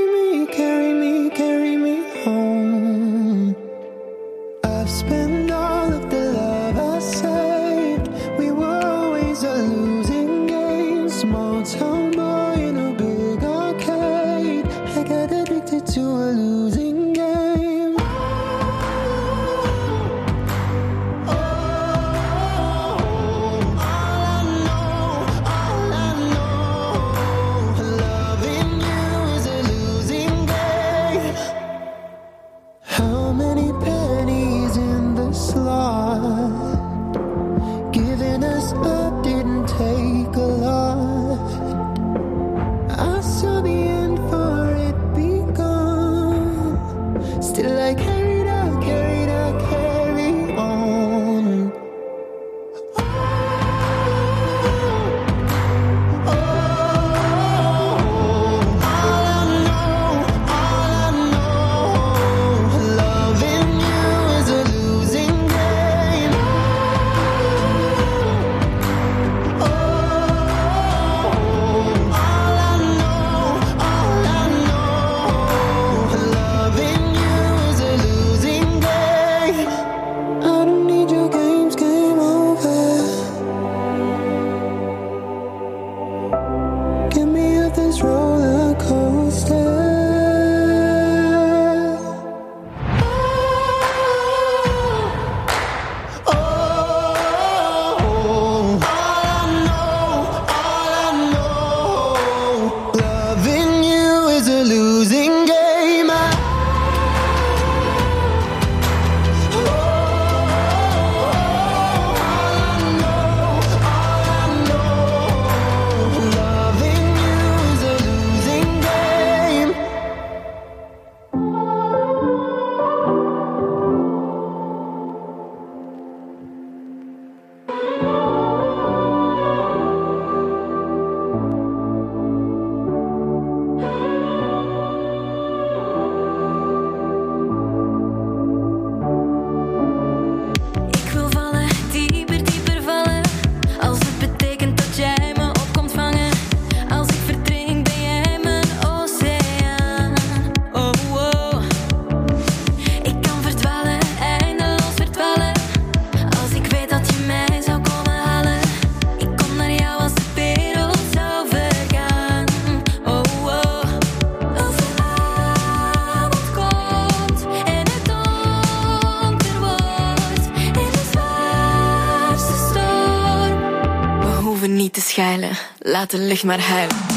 laat de licht maar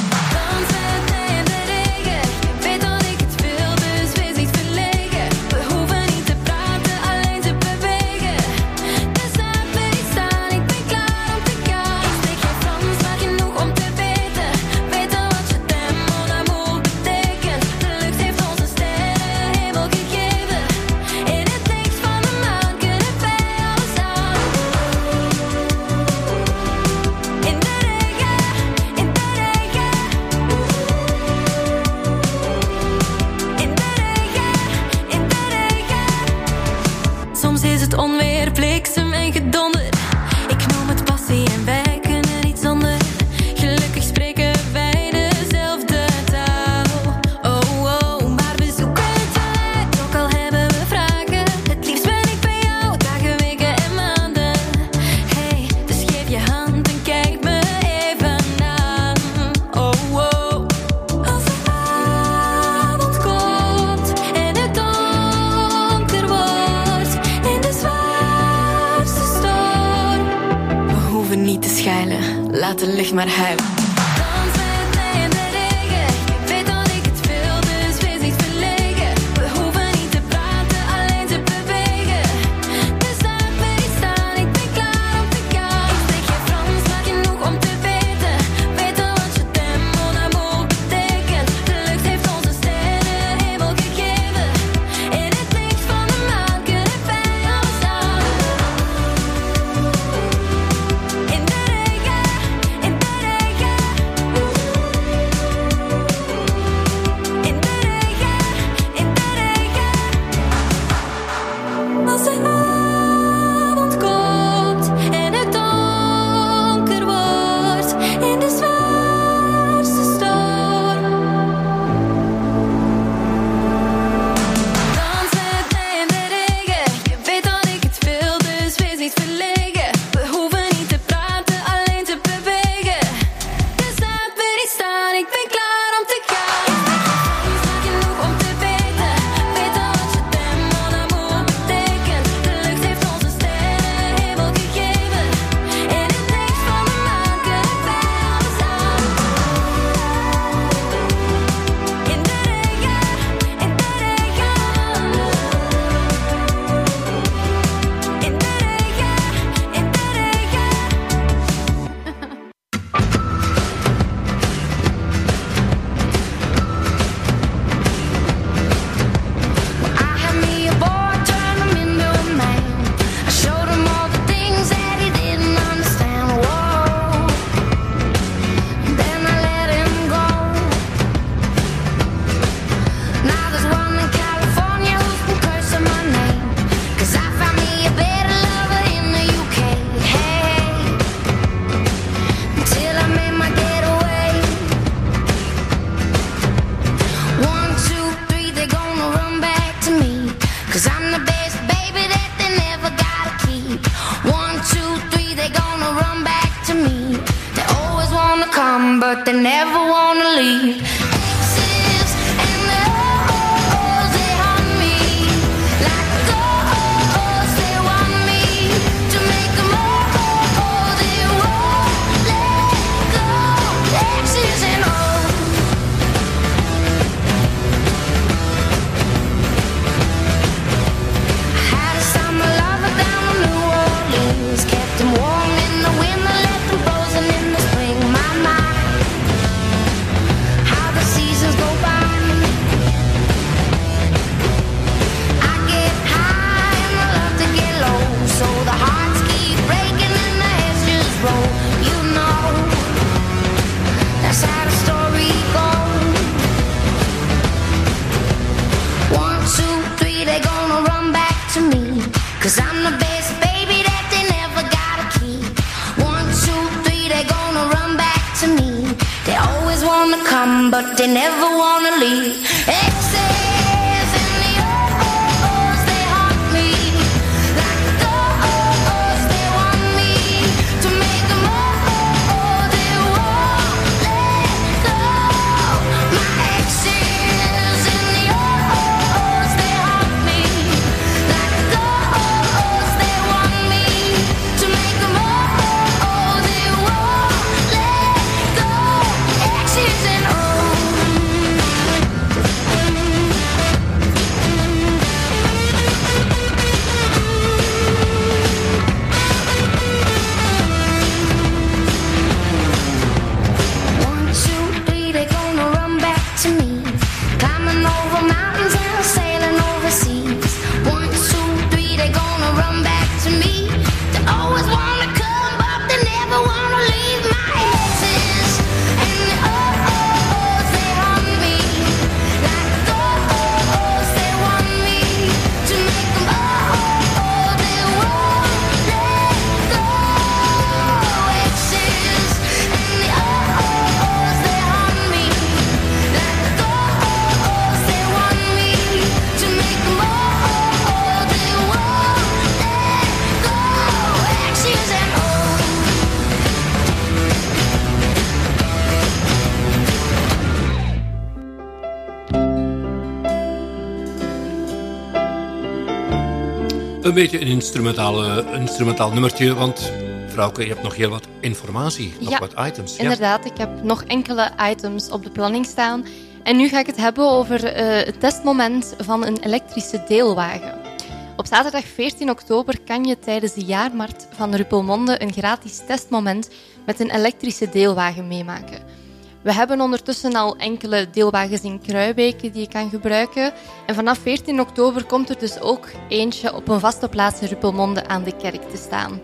laat de licht maar huilen. Beetje een instrumentale, instrumentaal nummertje, want vrouwke, je hebt nog heel wat informatie, nog Ja, wat items. Ja. Inderdaad, ik heb nog enkele items op de planning staan. En nu ga ik het hebben over eh, het testmoment van een elektrische deelwagen. Op zaterdag 14 oktober kan je tijdens de jaarmarkt van Ruppelmonde een gratis testmoment met een elektrische deelwagen meemaken. We hebben ondertussen al enkele deelwagens in Kruibeke die je kan gebruiken. En vanaf 14 oktober komt er dus ook eentje op een vaste plaats in Ruppelmonde aan de kerk te staan.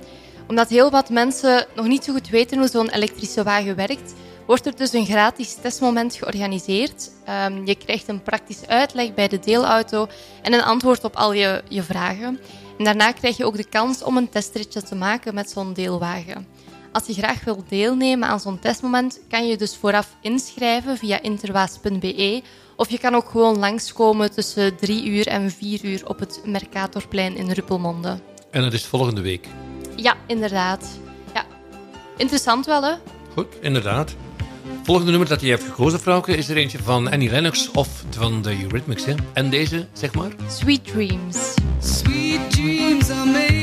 Omdat heel wat mensen nog niet zo goed weten hoe zo'n elektrische wagen werkt, wordt er dus een gratis testmoment georganiseerd. Ehm, je krijgt een praktische uitleg bij de deelauto en een antwoord op al je, je vragen. En daarna krijg je ook de kans om een testritje te maken met zo'n deelwagen. Als je graag wilt deelnemen aan zo'n testmoment, kan je dus vooraf inschrijven via interwaas.be of je kan ook gewoon langskomen tussen 3 uur en 4 uur op het Mercatorplein in Ruppelmonde. En dat is volgende week. Ja, inderdaad. Ja. Interessant wel, hè? Goed, inderdaad. Volgende nummer dat je hebt gekozen, vrouwke, is er eentje van Annie Lennox of van de Eurythmics. Hè? En deze, zeg maar. Sweet Dreams. Sweet dreams are made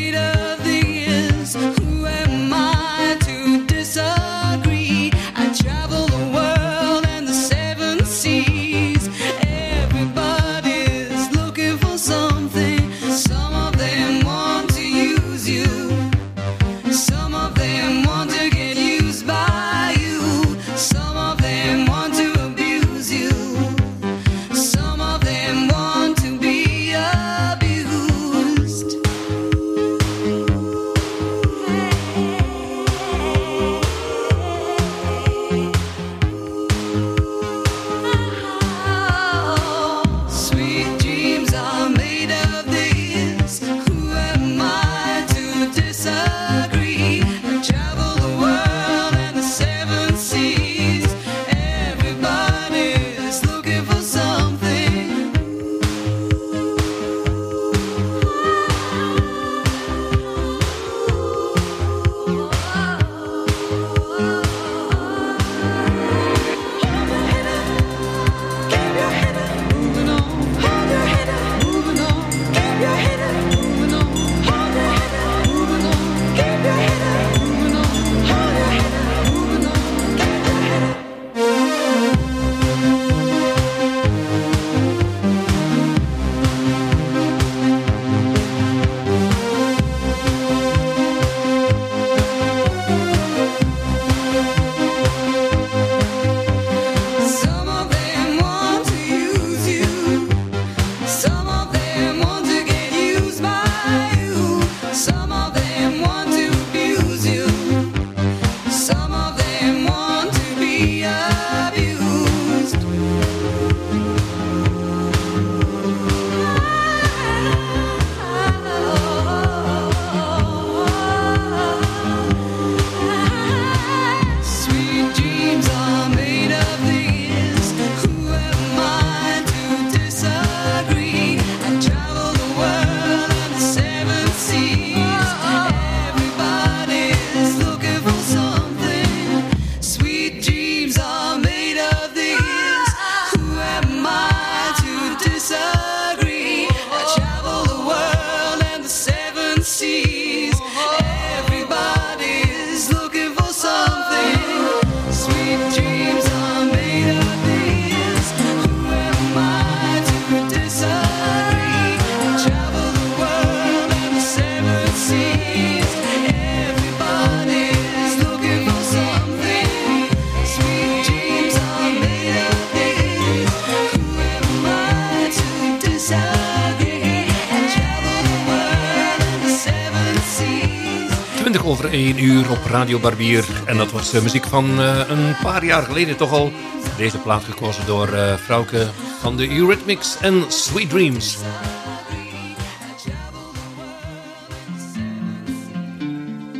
Radio Barbier. En dat was eh, muziek van eh, een paar jaar geleden toch al. Deze plaat gekozen door eh Frauke van de Eurythmics en Sweet Dreams.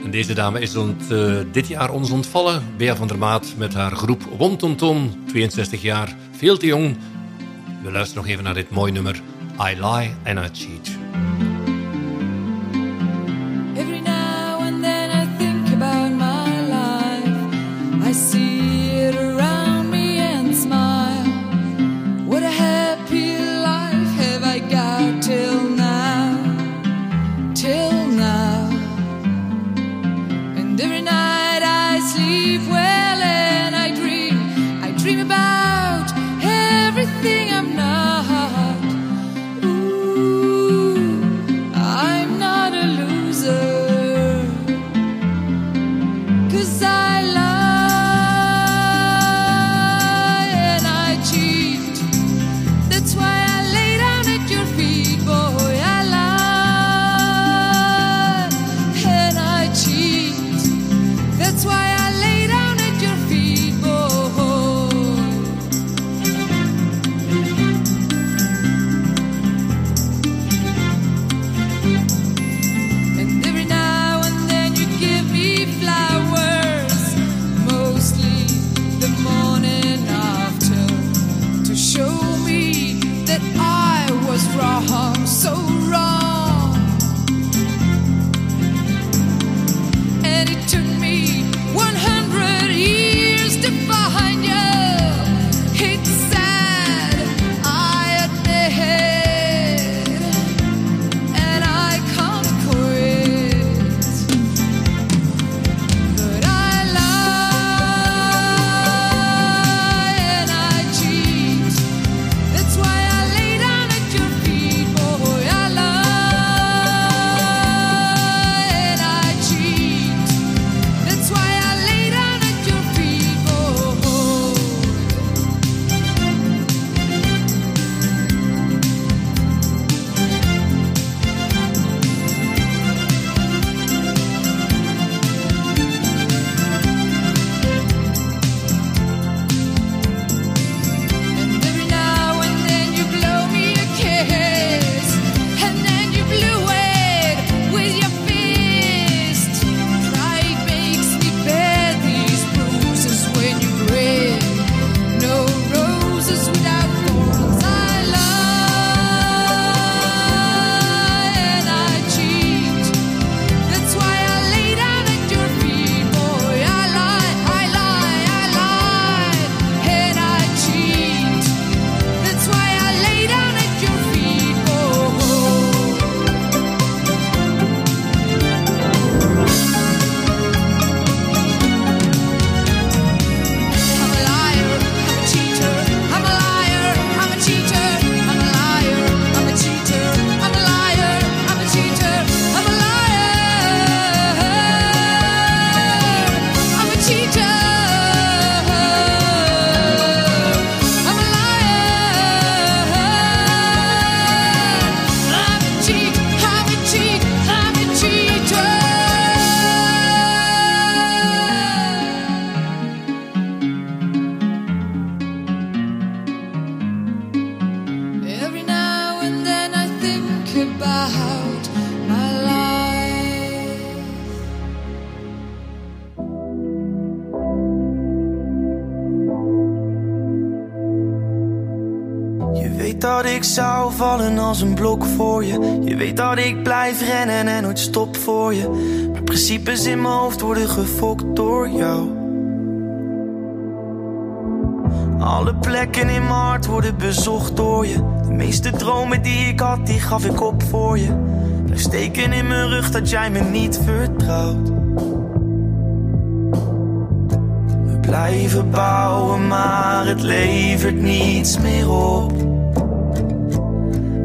En deze dame is dit jaar ons ontvallen. Bea van der Maat met haar groep Wontonton, 62 jaar, veel te jong. We luisteren nog even naar dit mooie nummer. I Lie and I Cheat. Als een blok voor je. Je weet dat ik blijf rennen en nooit stop voor je. Maar principes in mijn hoofd worden gefokt door jou. Alle plekken in mijn hart worden bezocht door je. De meeste dromen die ik had, die gaf ik op voor je. Blijf steken in mijn rug dat jij me niet vertrouwt. We blijven bouwen, maar het levert niets meer op.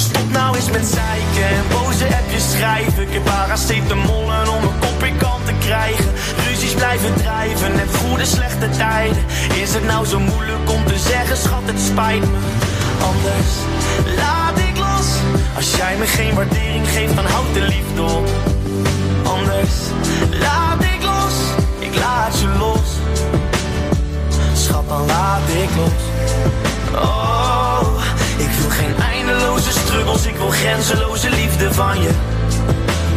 Stop nou eens met zeiken en boze appjes schrijven. Ik heb paracetamol om een kop in kant te krijgen. Ruzies blijven drijven, net goede slechte tijden. Is het nou zo moeilijk om te zeggen, schat, het spijt me. Anders laat ik los. Als jij me geen waardering geeft, dan houd de liefde op. Anders laat ik los, ik laat je los. Schat, dan laat ik los. Oh, ik wil geen eindeloze struggles, ik wil grenzeloze liefde van je.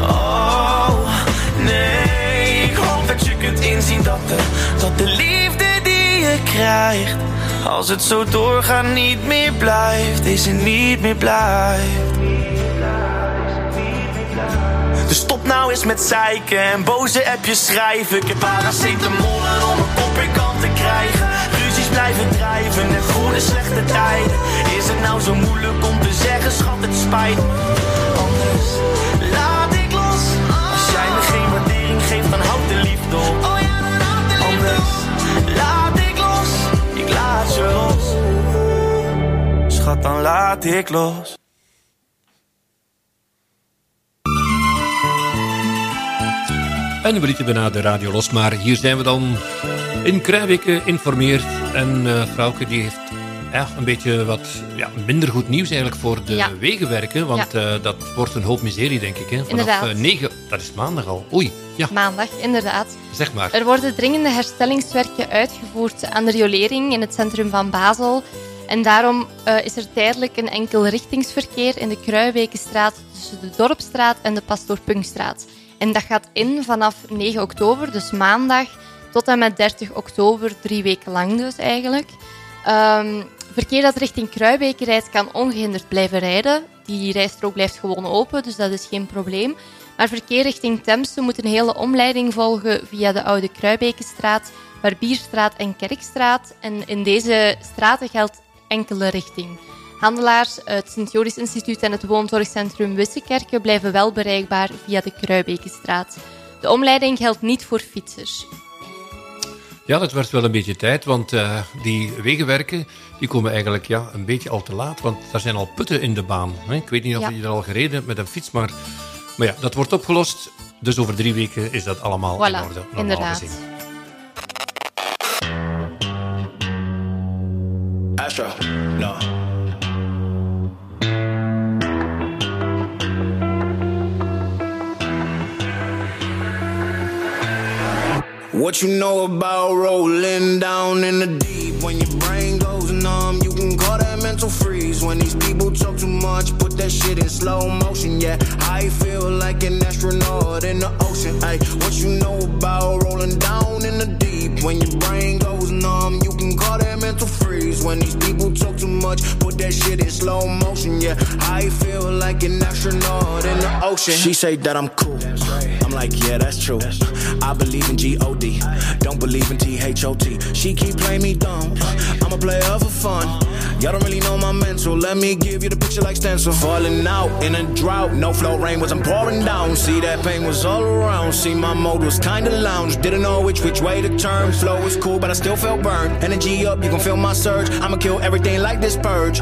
Oh, nee, ik hoop dat je kunt inzien dat de, dat de liefde die je krijgt, als het zo doorgaat niet meer blijft, is het niet meer blijft. Dus stop nou eens met zeiken en boze appjes schrijven. Ik heb paracetamol om een kop in te krijgen. Ruzies blijven drijven en goede slechte tijden. Is het nou zo moeilijk om te zeggen, schat, het spijt me. Anders laat ik los. Als jij me geen waardering geeft, dan houd de liefde op. Anders laat ik los. Ik laat je los. Schat, dan laat ik los. En we lieten bijna de radio los, maar hier zijn we dan in Kruijbeek geïnformeerd. En eh Vrouwke die heeft ja, een beetje wat ja, minder goed nieuws eigenlijk voor de Ja. wegenwerken. Want Ja. eh, dat wordt een hoop miserie, denk ik. Hè? Vanaf Inderdaad. eh, 9, dat is maandag al. Oei, ja, Maandag, inderdaad. zeg maar. Er worden dringende herstellingswerken uitgevoerd aan de riolering in het centrum van Basel. En daarom eh, is er tijdelijk een enkel richtingsverkeer in de Kruibekenstraat tussen de Dorpstraat en de Pastoor Punkstraat. En dat gaat in vanaf 9 oktober, dus maandag, tot en met 30 oktober, drie weken lang dus eigenlijk. Ehm, verkeer dat richting Kruibeke rijdt, kan ongehinderd blijven rijden. Die rijstrook blijft gewoon open, dus dat is geen probleem. Maar verkeer richting Temse moet een hele omleiding volgen via de Oude Kruibekenstraat, Barbierstraat en Kerkstraat. En in deze straten geldt enkele richting. Handelaars, het Sint-Joris Instituut en het woonzorgcentrum Wissekerke blijven wel bereikbaar via de Kruibekenstraat. De omleiding geldt niet voor fietsers. Ja, dat werd wel een beetje tijd, want eh, die wegenwerken die komen eigenlijk ja, een beetje al te laat. Want er zijn al putten in de baan. Hè? Ik weet niet of Ja. je er al gereden hebt met een fiets, maar, maar ja, dat wordt opgelost. Dus over drie weken is dat allemaal in Voilà, orde. normaal inderdaad. gezien. Astro, no. What you know about rolling down in the deep? When your brain numb, you can call that mental freeze. When these people talk too much, put that shit in slow motion. Yeah, I feel like an astronaut in the ocean. Ay, what you know about rolling down in the deep? When your brain goes numb, you can call that mental freeze. When these people talk too much, put that shit in slow motion. Yeah, I feel like an astronaut in the ocean. She say that I'm cool. I'm like, yeah, that's true. I believe in G-O-D, don't believe in T-H-O-T. She keep playing me dumb. I'm a player for fun. Uh-huh. Y'all don't really know my mental. Let me give you the picture like stencil. Falling out in a drought. No flow rain wasn't pouring down. See that pain was all around. See my mode was kinda lounge. Didn't know which which way to turn. Flow was cool, but I still felt burned. Energy up, you can feel my surge. I'ma kill everything like this purge.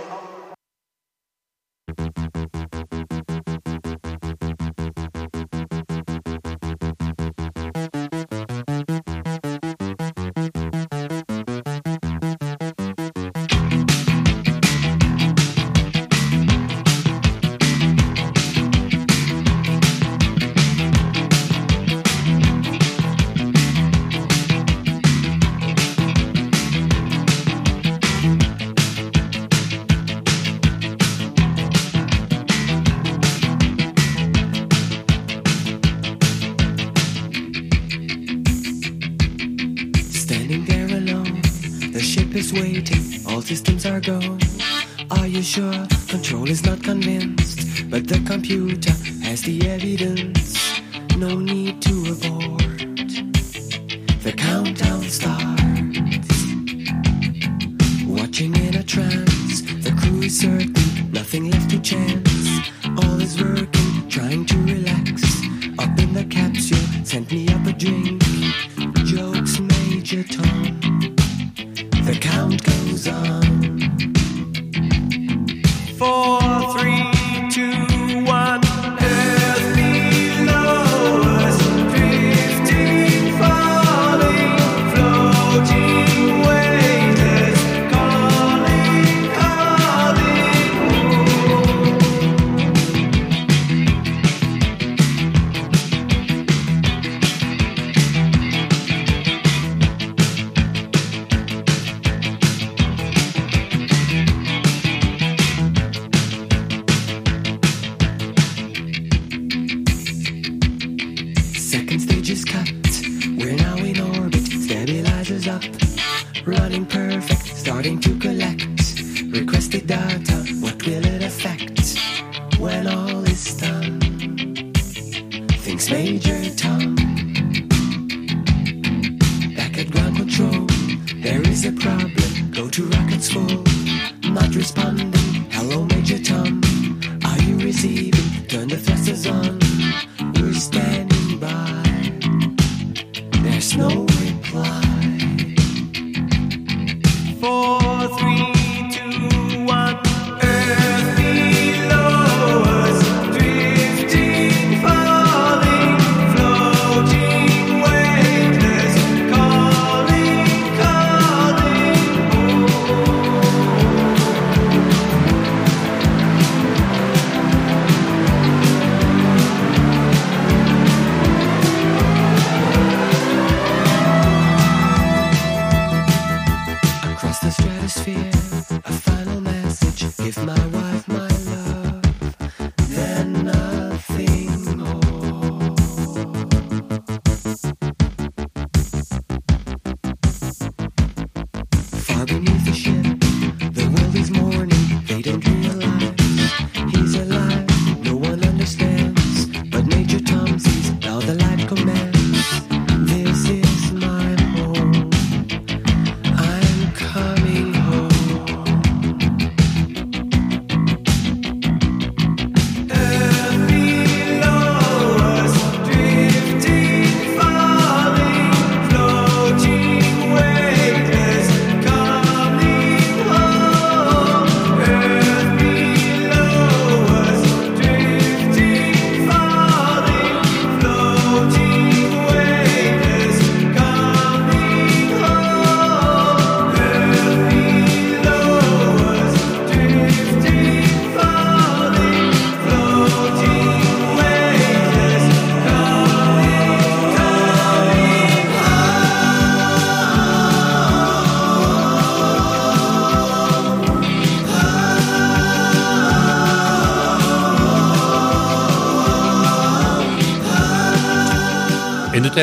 Computer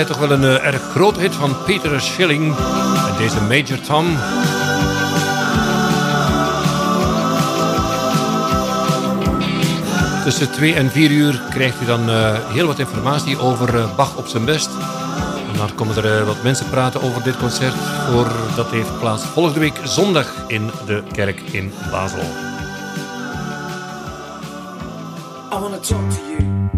tijd toch wel een eh, erg grote hit van Peter Schilling. En deze Major Tom. Tussen 2 en 4 uur krijgt u dan eh, heel wat informatie over eh, Bach op zijn best. En dan komen er wat mensen praten over dit concert. Voor, dat heeft plaats volgende week zondag in de kerk in Basel. I want talk to you.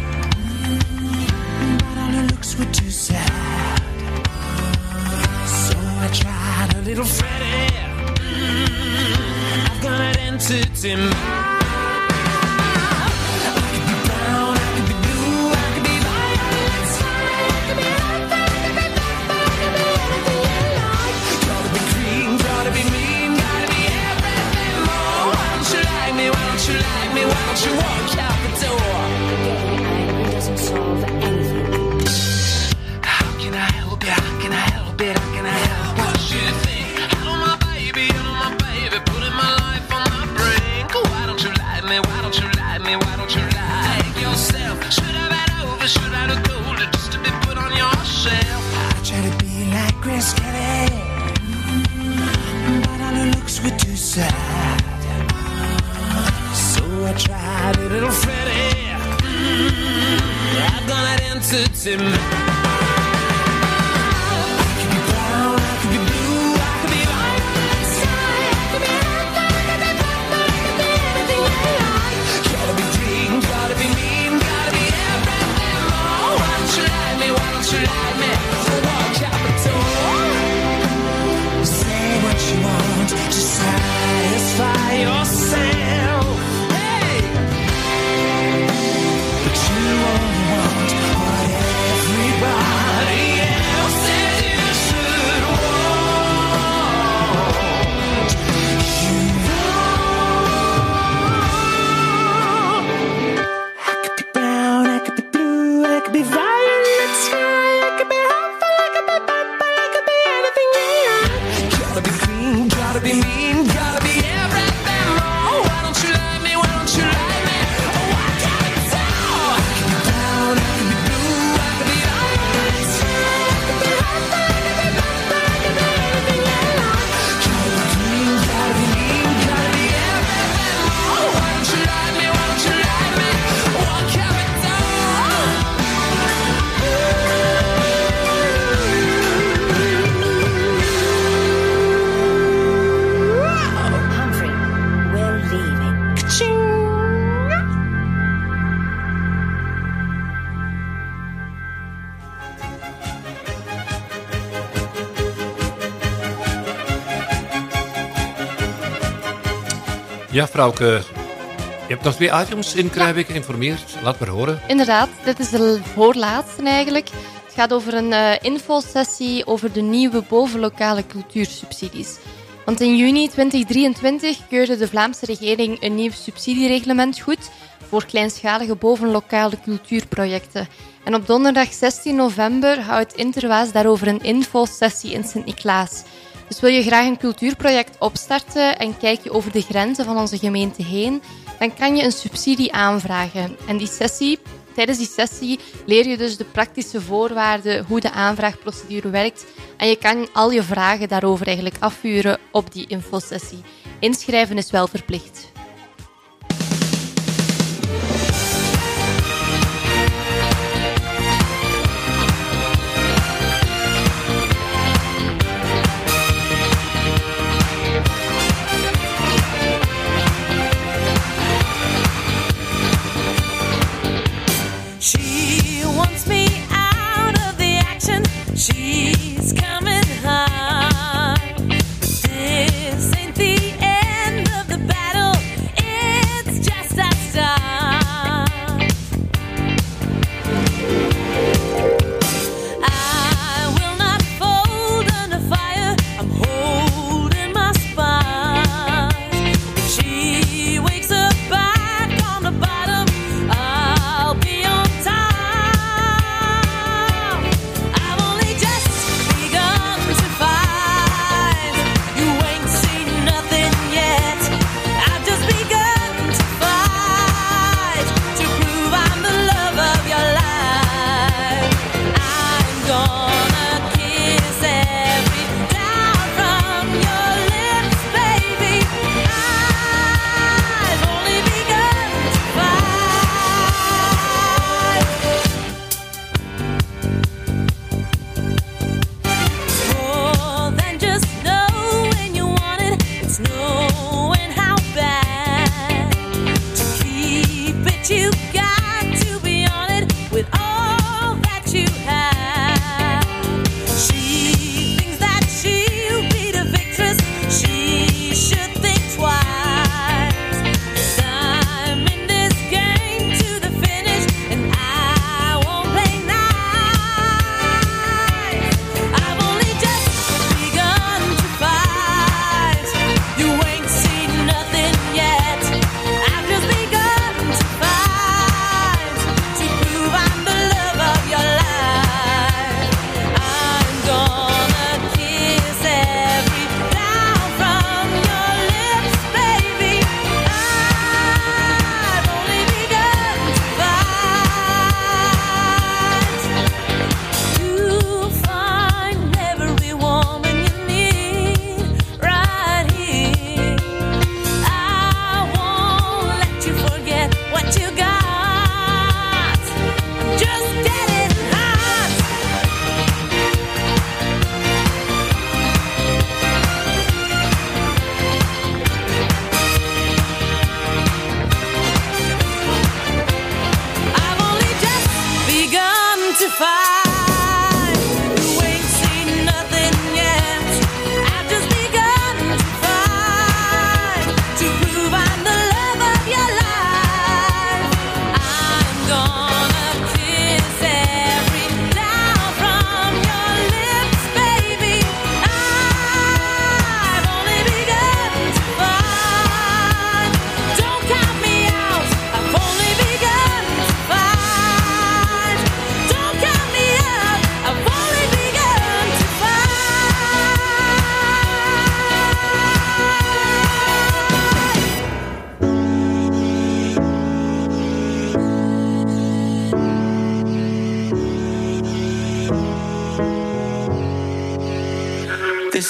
little Freddie. Mm, I've got an entity mind. hesitant Vrouwke. Je hebt nog twee items in Kruijbeek geïnformeerd. Laat maar horen. Inderdaad, dit is de voorlaatste eigenlijk. Het gaat over een eh infosessie over de nieuwe bovenlokale cultuursubsidies. Want in juni 2023 keurde de Vlaamse regering een nieuw subsidiereglement goed voor kleinschalige bovenlokale cultuurprojecten. En op donderdag 16 november houdt Interwaas daarover een infosessie in Sint-Niklaas. Dus wil je graag een cultuurproject opstarten en kijk je over de grenzen van onze gemeente heen, dan kan je een subsidie aanvragen. En die sessie, tijdens die sessie leer je dus de praktische voorwaarden, hoe de aanvraagprocedure werkt. En je kan al je vragen daarover eigenlijk afvuren op die infosessie. Inschrijven is wel verplicht.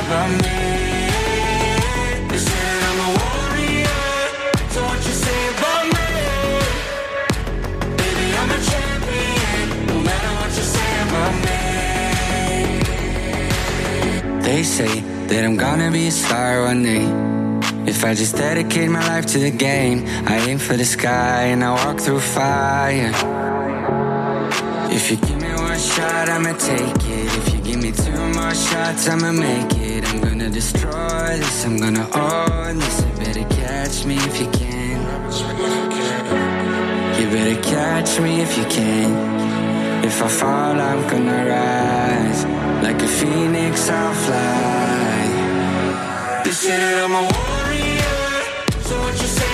About me. They I'm a warrior. So what you say about me? Baby, I'm a champion. No matter what you say about me. They say that I'm gonna be a star one day. If I just dedicate my life to the game, I aim for the sky and I walk through fire. If you give me one shot, I'ma take it. If you give me two more shots, I'ma make it. Gonna destroy this, I'm gonna own this. You better catch me if you can. You better catch me if you can. If I fall, I'm gonna rise. Like a phoenix, I'll fly. They say that I'm a warrior. So what you say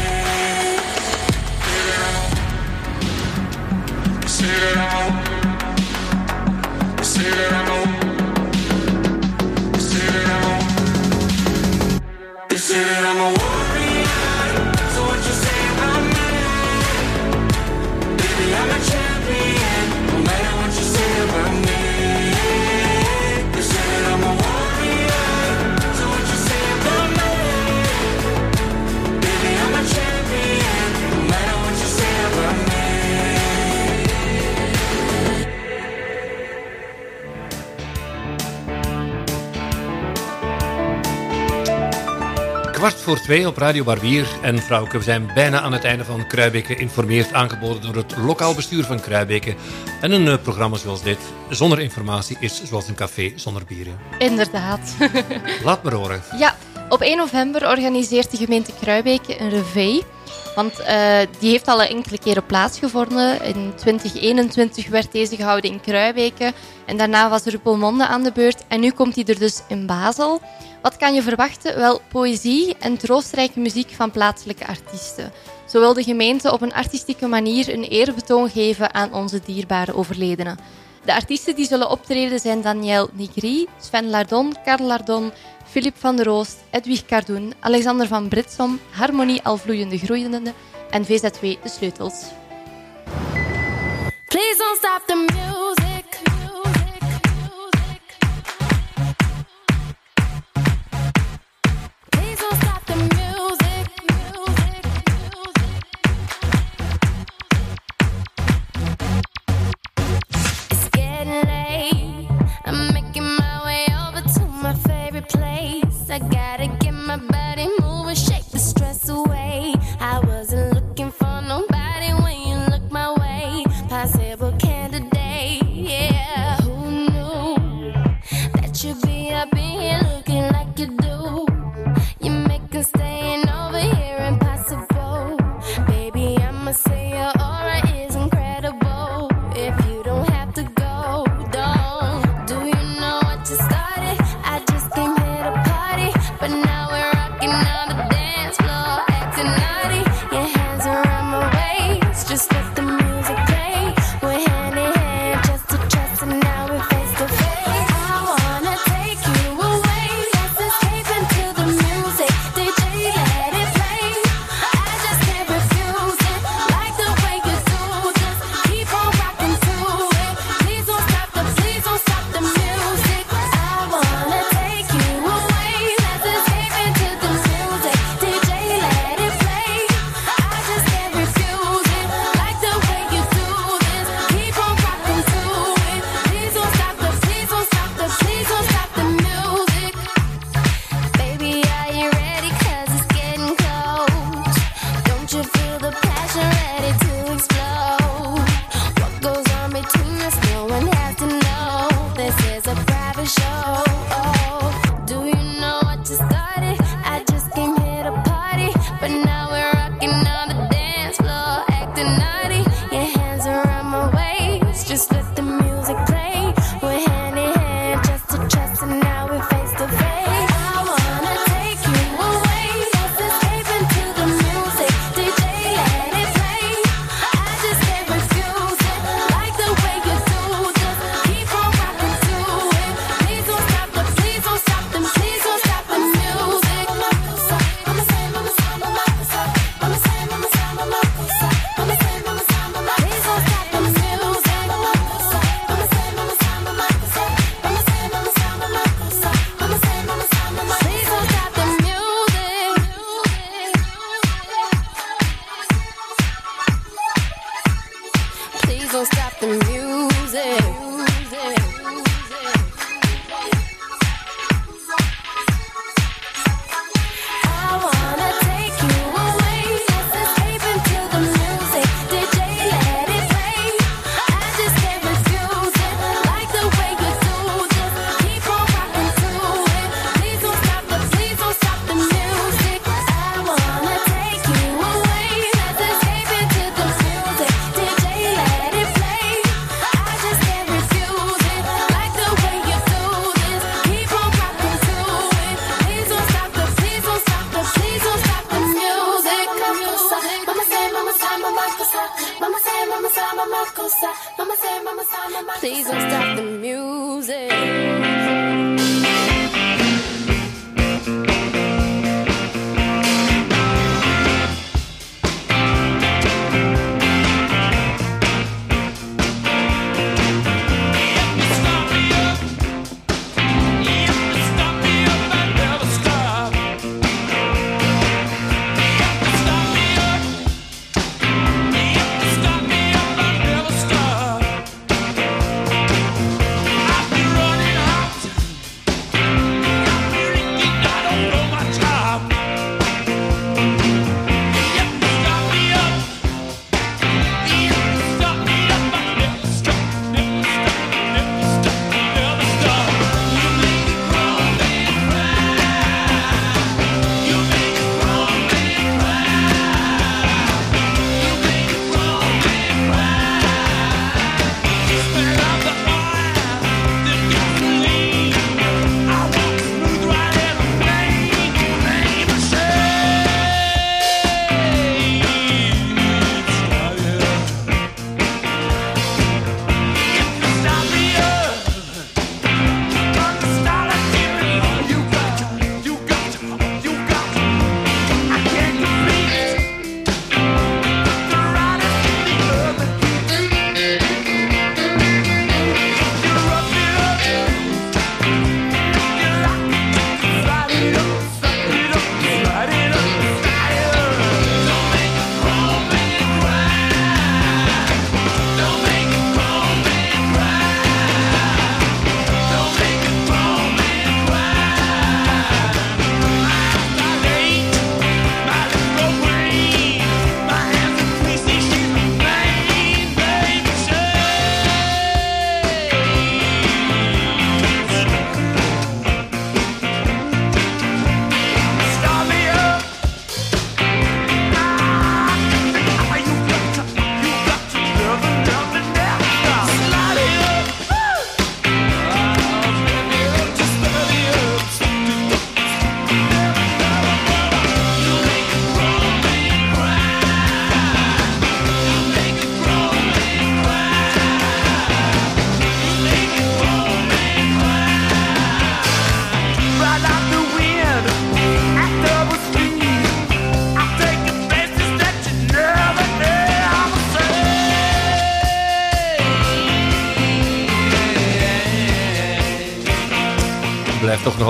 Say that I'm a Say that I'm a Kwart voor twee op Radio Barbier. En vrouwke, we zijn bijna aan het einde van Kruibeke informeert, aangeboden door het lokaal bestuur van Kruibeke. En een eh, programma zoals dit, zonder informatie, is zoals een café zonder bieren. Inderdaad. Laat maar horen. Ja, op 1 november organiseert de gemeente Kruibeke een revue. Want eh, die heeft al enkele keren plaatsgevonden. In 2021 werd deze gehouden in Kruibeke. En daarna was Ruppelmonde aan de beurt. En nu komt hij er dus in Basel. Wat kan je verwachten? Wel, poëzie en troostrijke muziek van plaatselijke artiesten. Zo wil de gemeente op een artistieke manier een eerbetoon geven aan onze dierbare overledenen. De artiesten die zullen optreden zijn Daniel Nigri, Sven Lardon, Karl Lardon, Philip van der Roost, Edwig Cardoen, Alexander van Britsom, Harmonie Alvloeiende Groeiende en VZW De Sleutels. Please don't stop the music.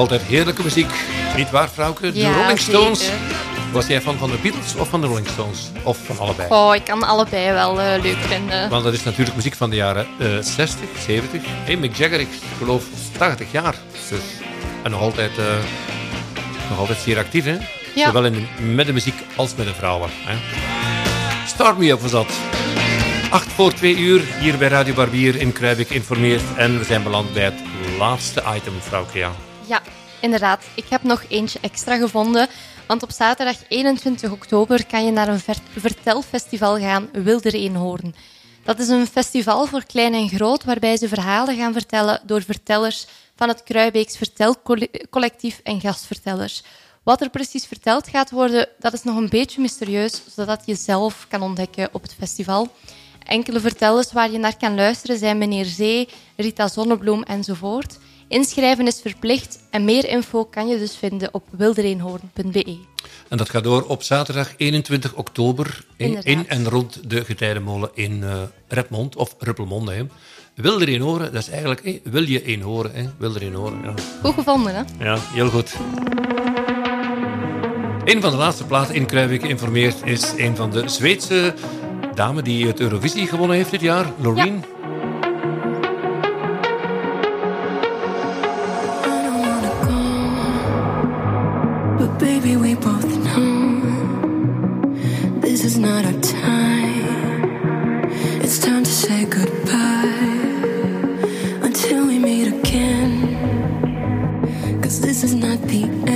Altijd heerlijke muziek. Niet waar, vrouwke? De Ja, Rolling Stones. zeker. Was jij fan van de Beatles of van de Rolling Stones? Of van allebei? Oh, ik kan allebei wel eh, leuk vinden. Want dat is natuurlijk muziek van de jaren eh 60, 70. Hey, Mick Jagger, ik geloof 80 jaar. Dus, en nog altijd, eh, nog altijd zeer actief, hè? Ja. Zowel in met de muziek als met de vrouwen. Hè? Start Me Up was dat. 8 voor 2 uur, hier bij Radio Barbier in Kruibik informeert. En we zijn beland bij het laatste item, vrouwke. Ja. Ja, inderdaad. Ik heb nog eentje extra gevonden. Want op zaterdag 21 oktober kan je naar een ver- vertelfestival gaan, Wilder Eenhoorn. Dat is een festival voor klein en groot, waarbij ze verhalen gaan vertellen door vertellers van het Kruibeeks Vertelcollectief en gastvertellers. Wat er precies verteld gaat worden, dat is nog een beetje mysterieus, zodat je zelf kan ontdekken op het festival. Enkele vertellers waar je naar kan luisteren zijn meneer Zee, Rita Zonnebloem enzovoort. Inschrijven is verplicht en meer info kan je dus vinden op wildereenhoorn.be. En dat gaat door op zaterdag 21 oktober in, en rond de getijdenmolen in eh Redmond, of Ruppelmonde. Hè. Wil er een horen, dat is eigenlijk, wil je een horen, hè? wil er een horen. Ja. Goed gevonden, hè? ja, heel goed. Een van de laatste platen in Kruijwijk informeert is een van de Zweedse dame die het Eurovisie gewonnen heeft dit jaar, Loreen. Baby, we both know this is not our time. It's time to say goodbye until we meet again. Cause this is not the end.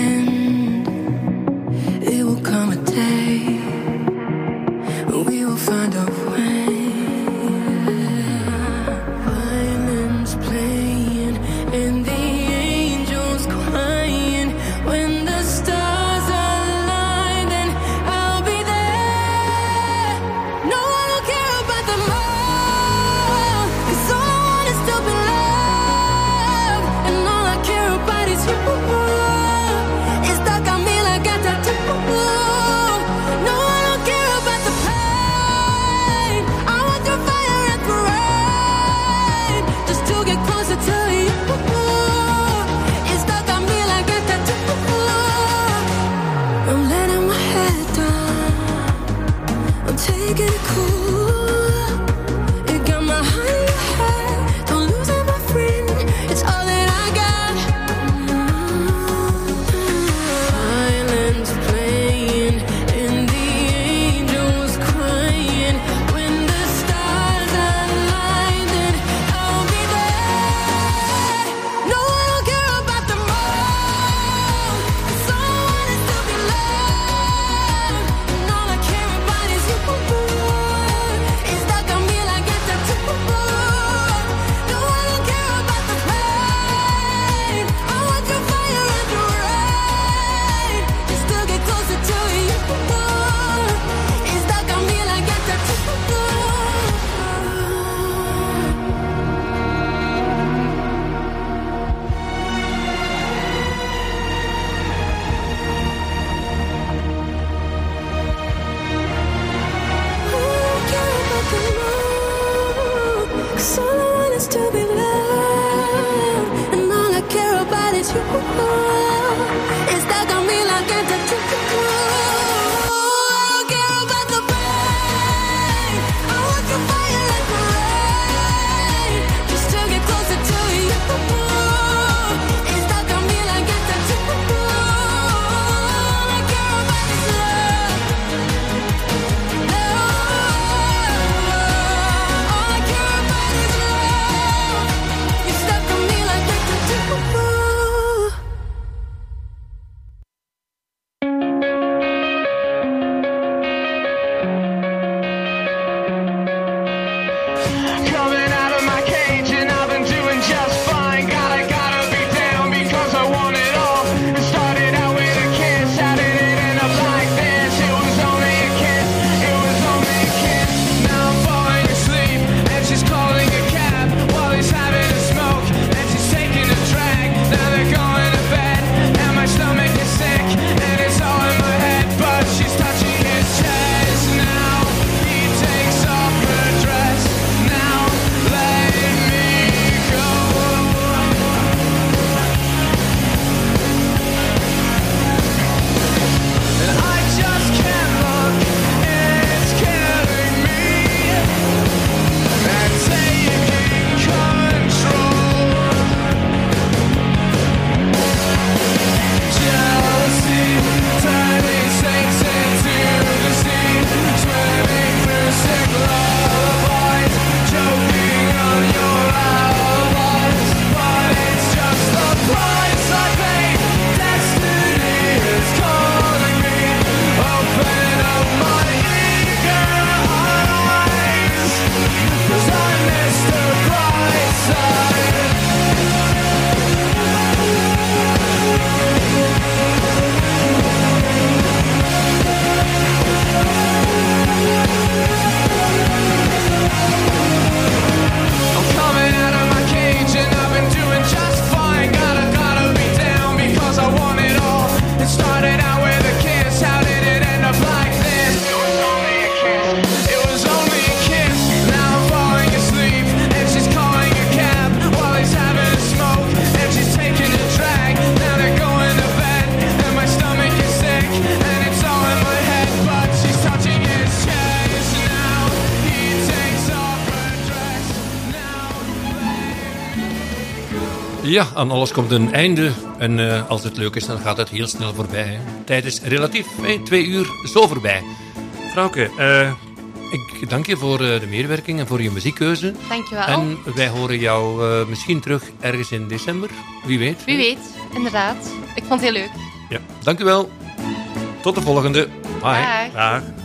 Ja, aan alles komt een einde. En eh, als het leuk is, dan gaat het heel snel voorbij. Hè. Tijd is relatief, hè. twee uur zo voorbij. Vrouwke, eh, ik dank je voor eh, de medewerking en voor je muziekkeuze. Dankjewel. En wij horen jou eh, misschien terug ergens in december. Wie weet. Wie weet, inderdaad. Ik vond het heel leuk. Ja, dank u wel. Tot de volgende. Bye. Dag. Dag.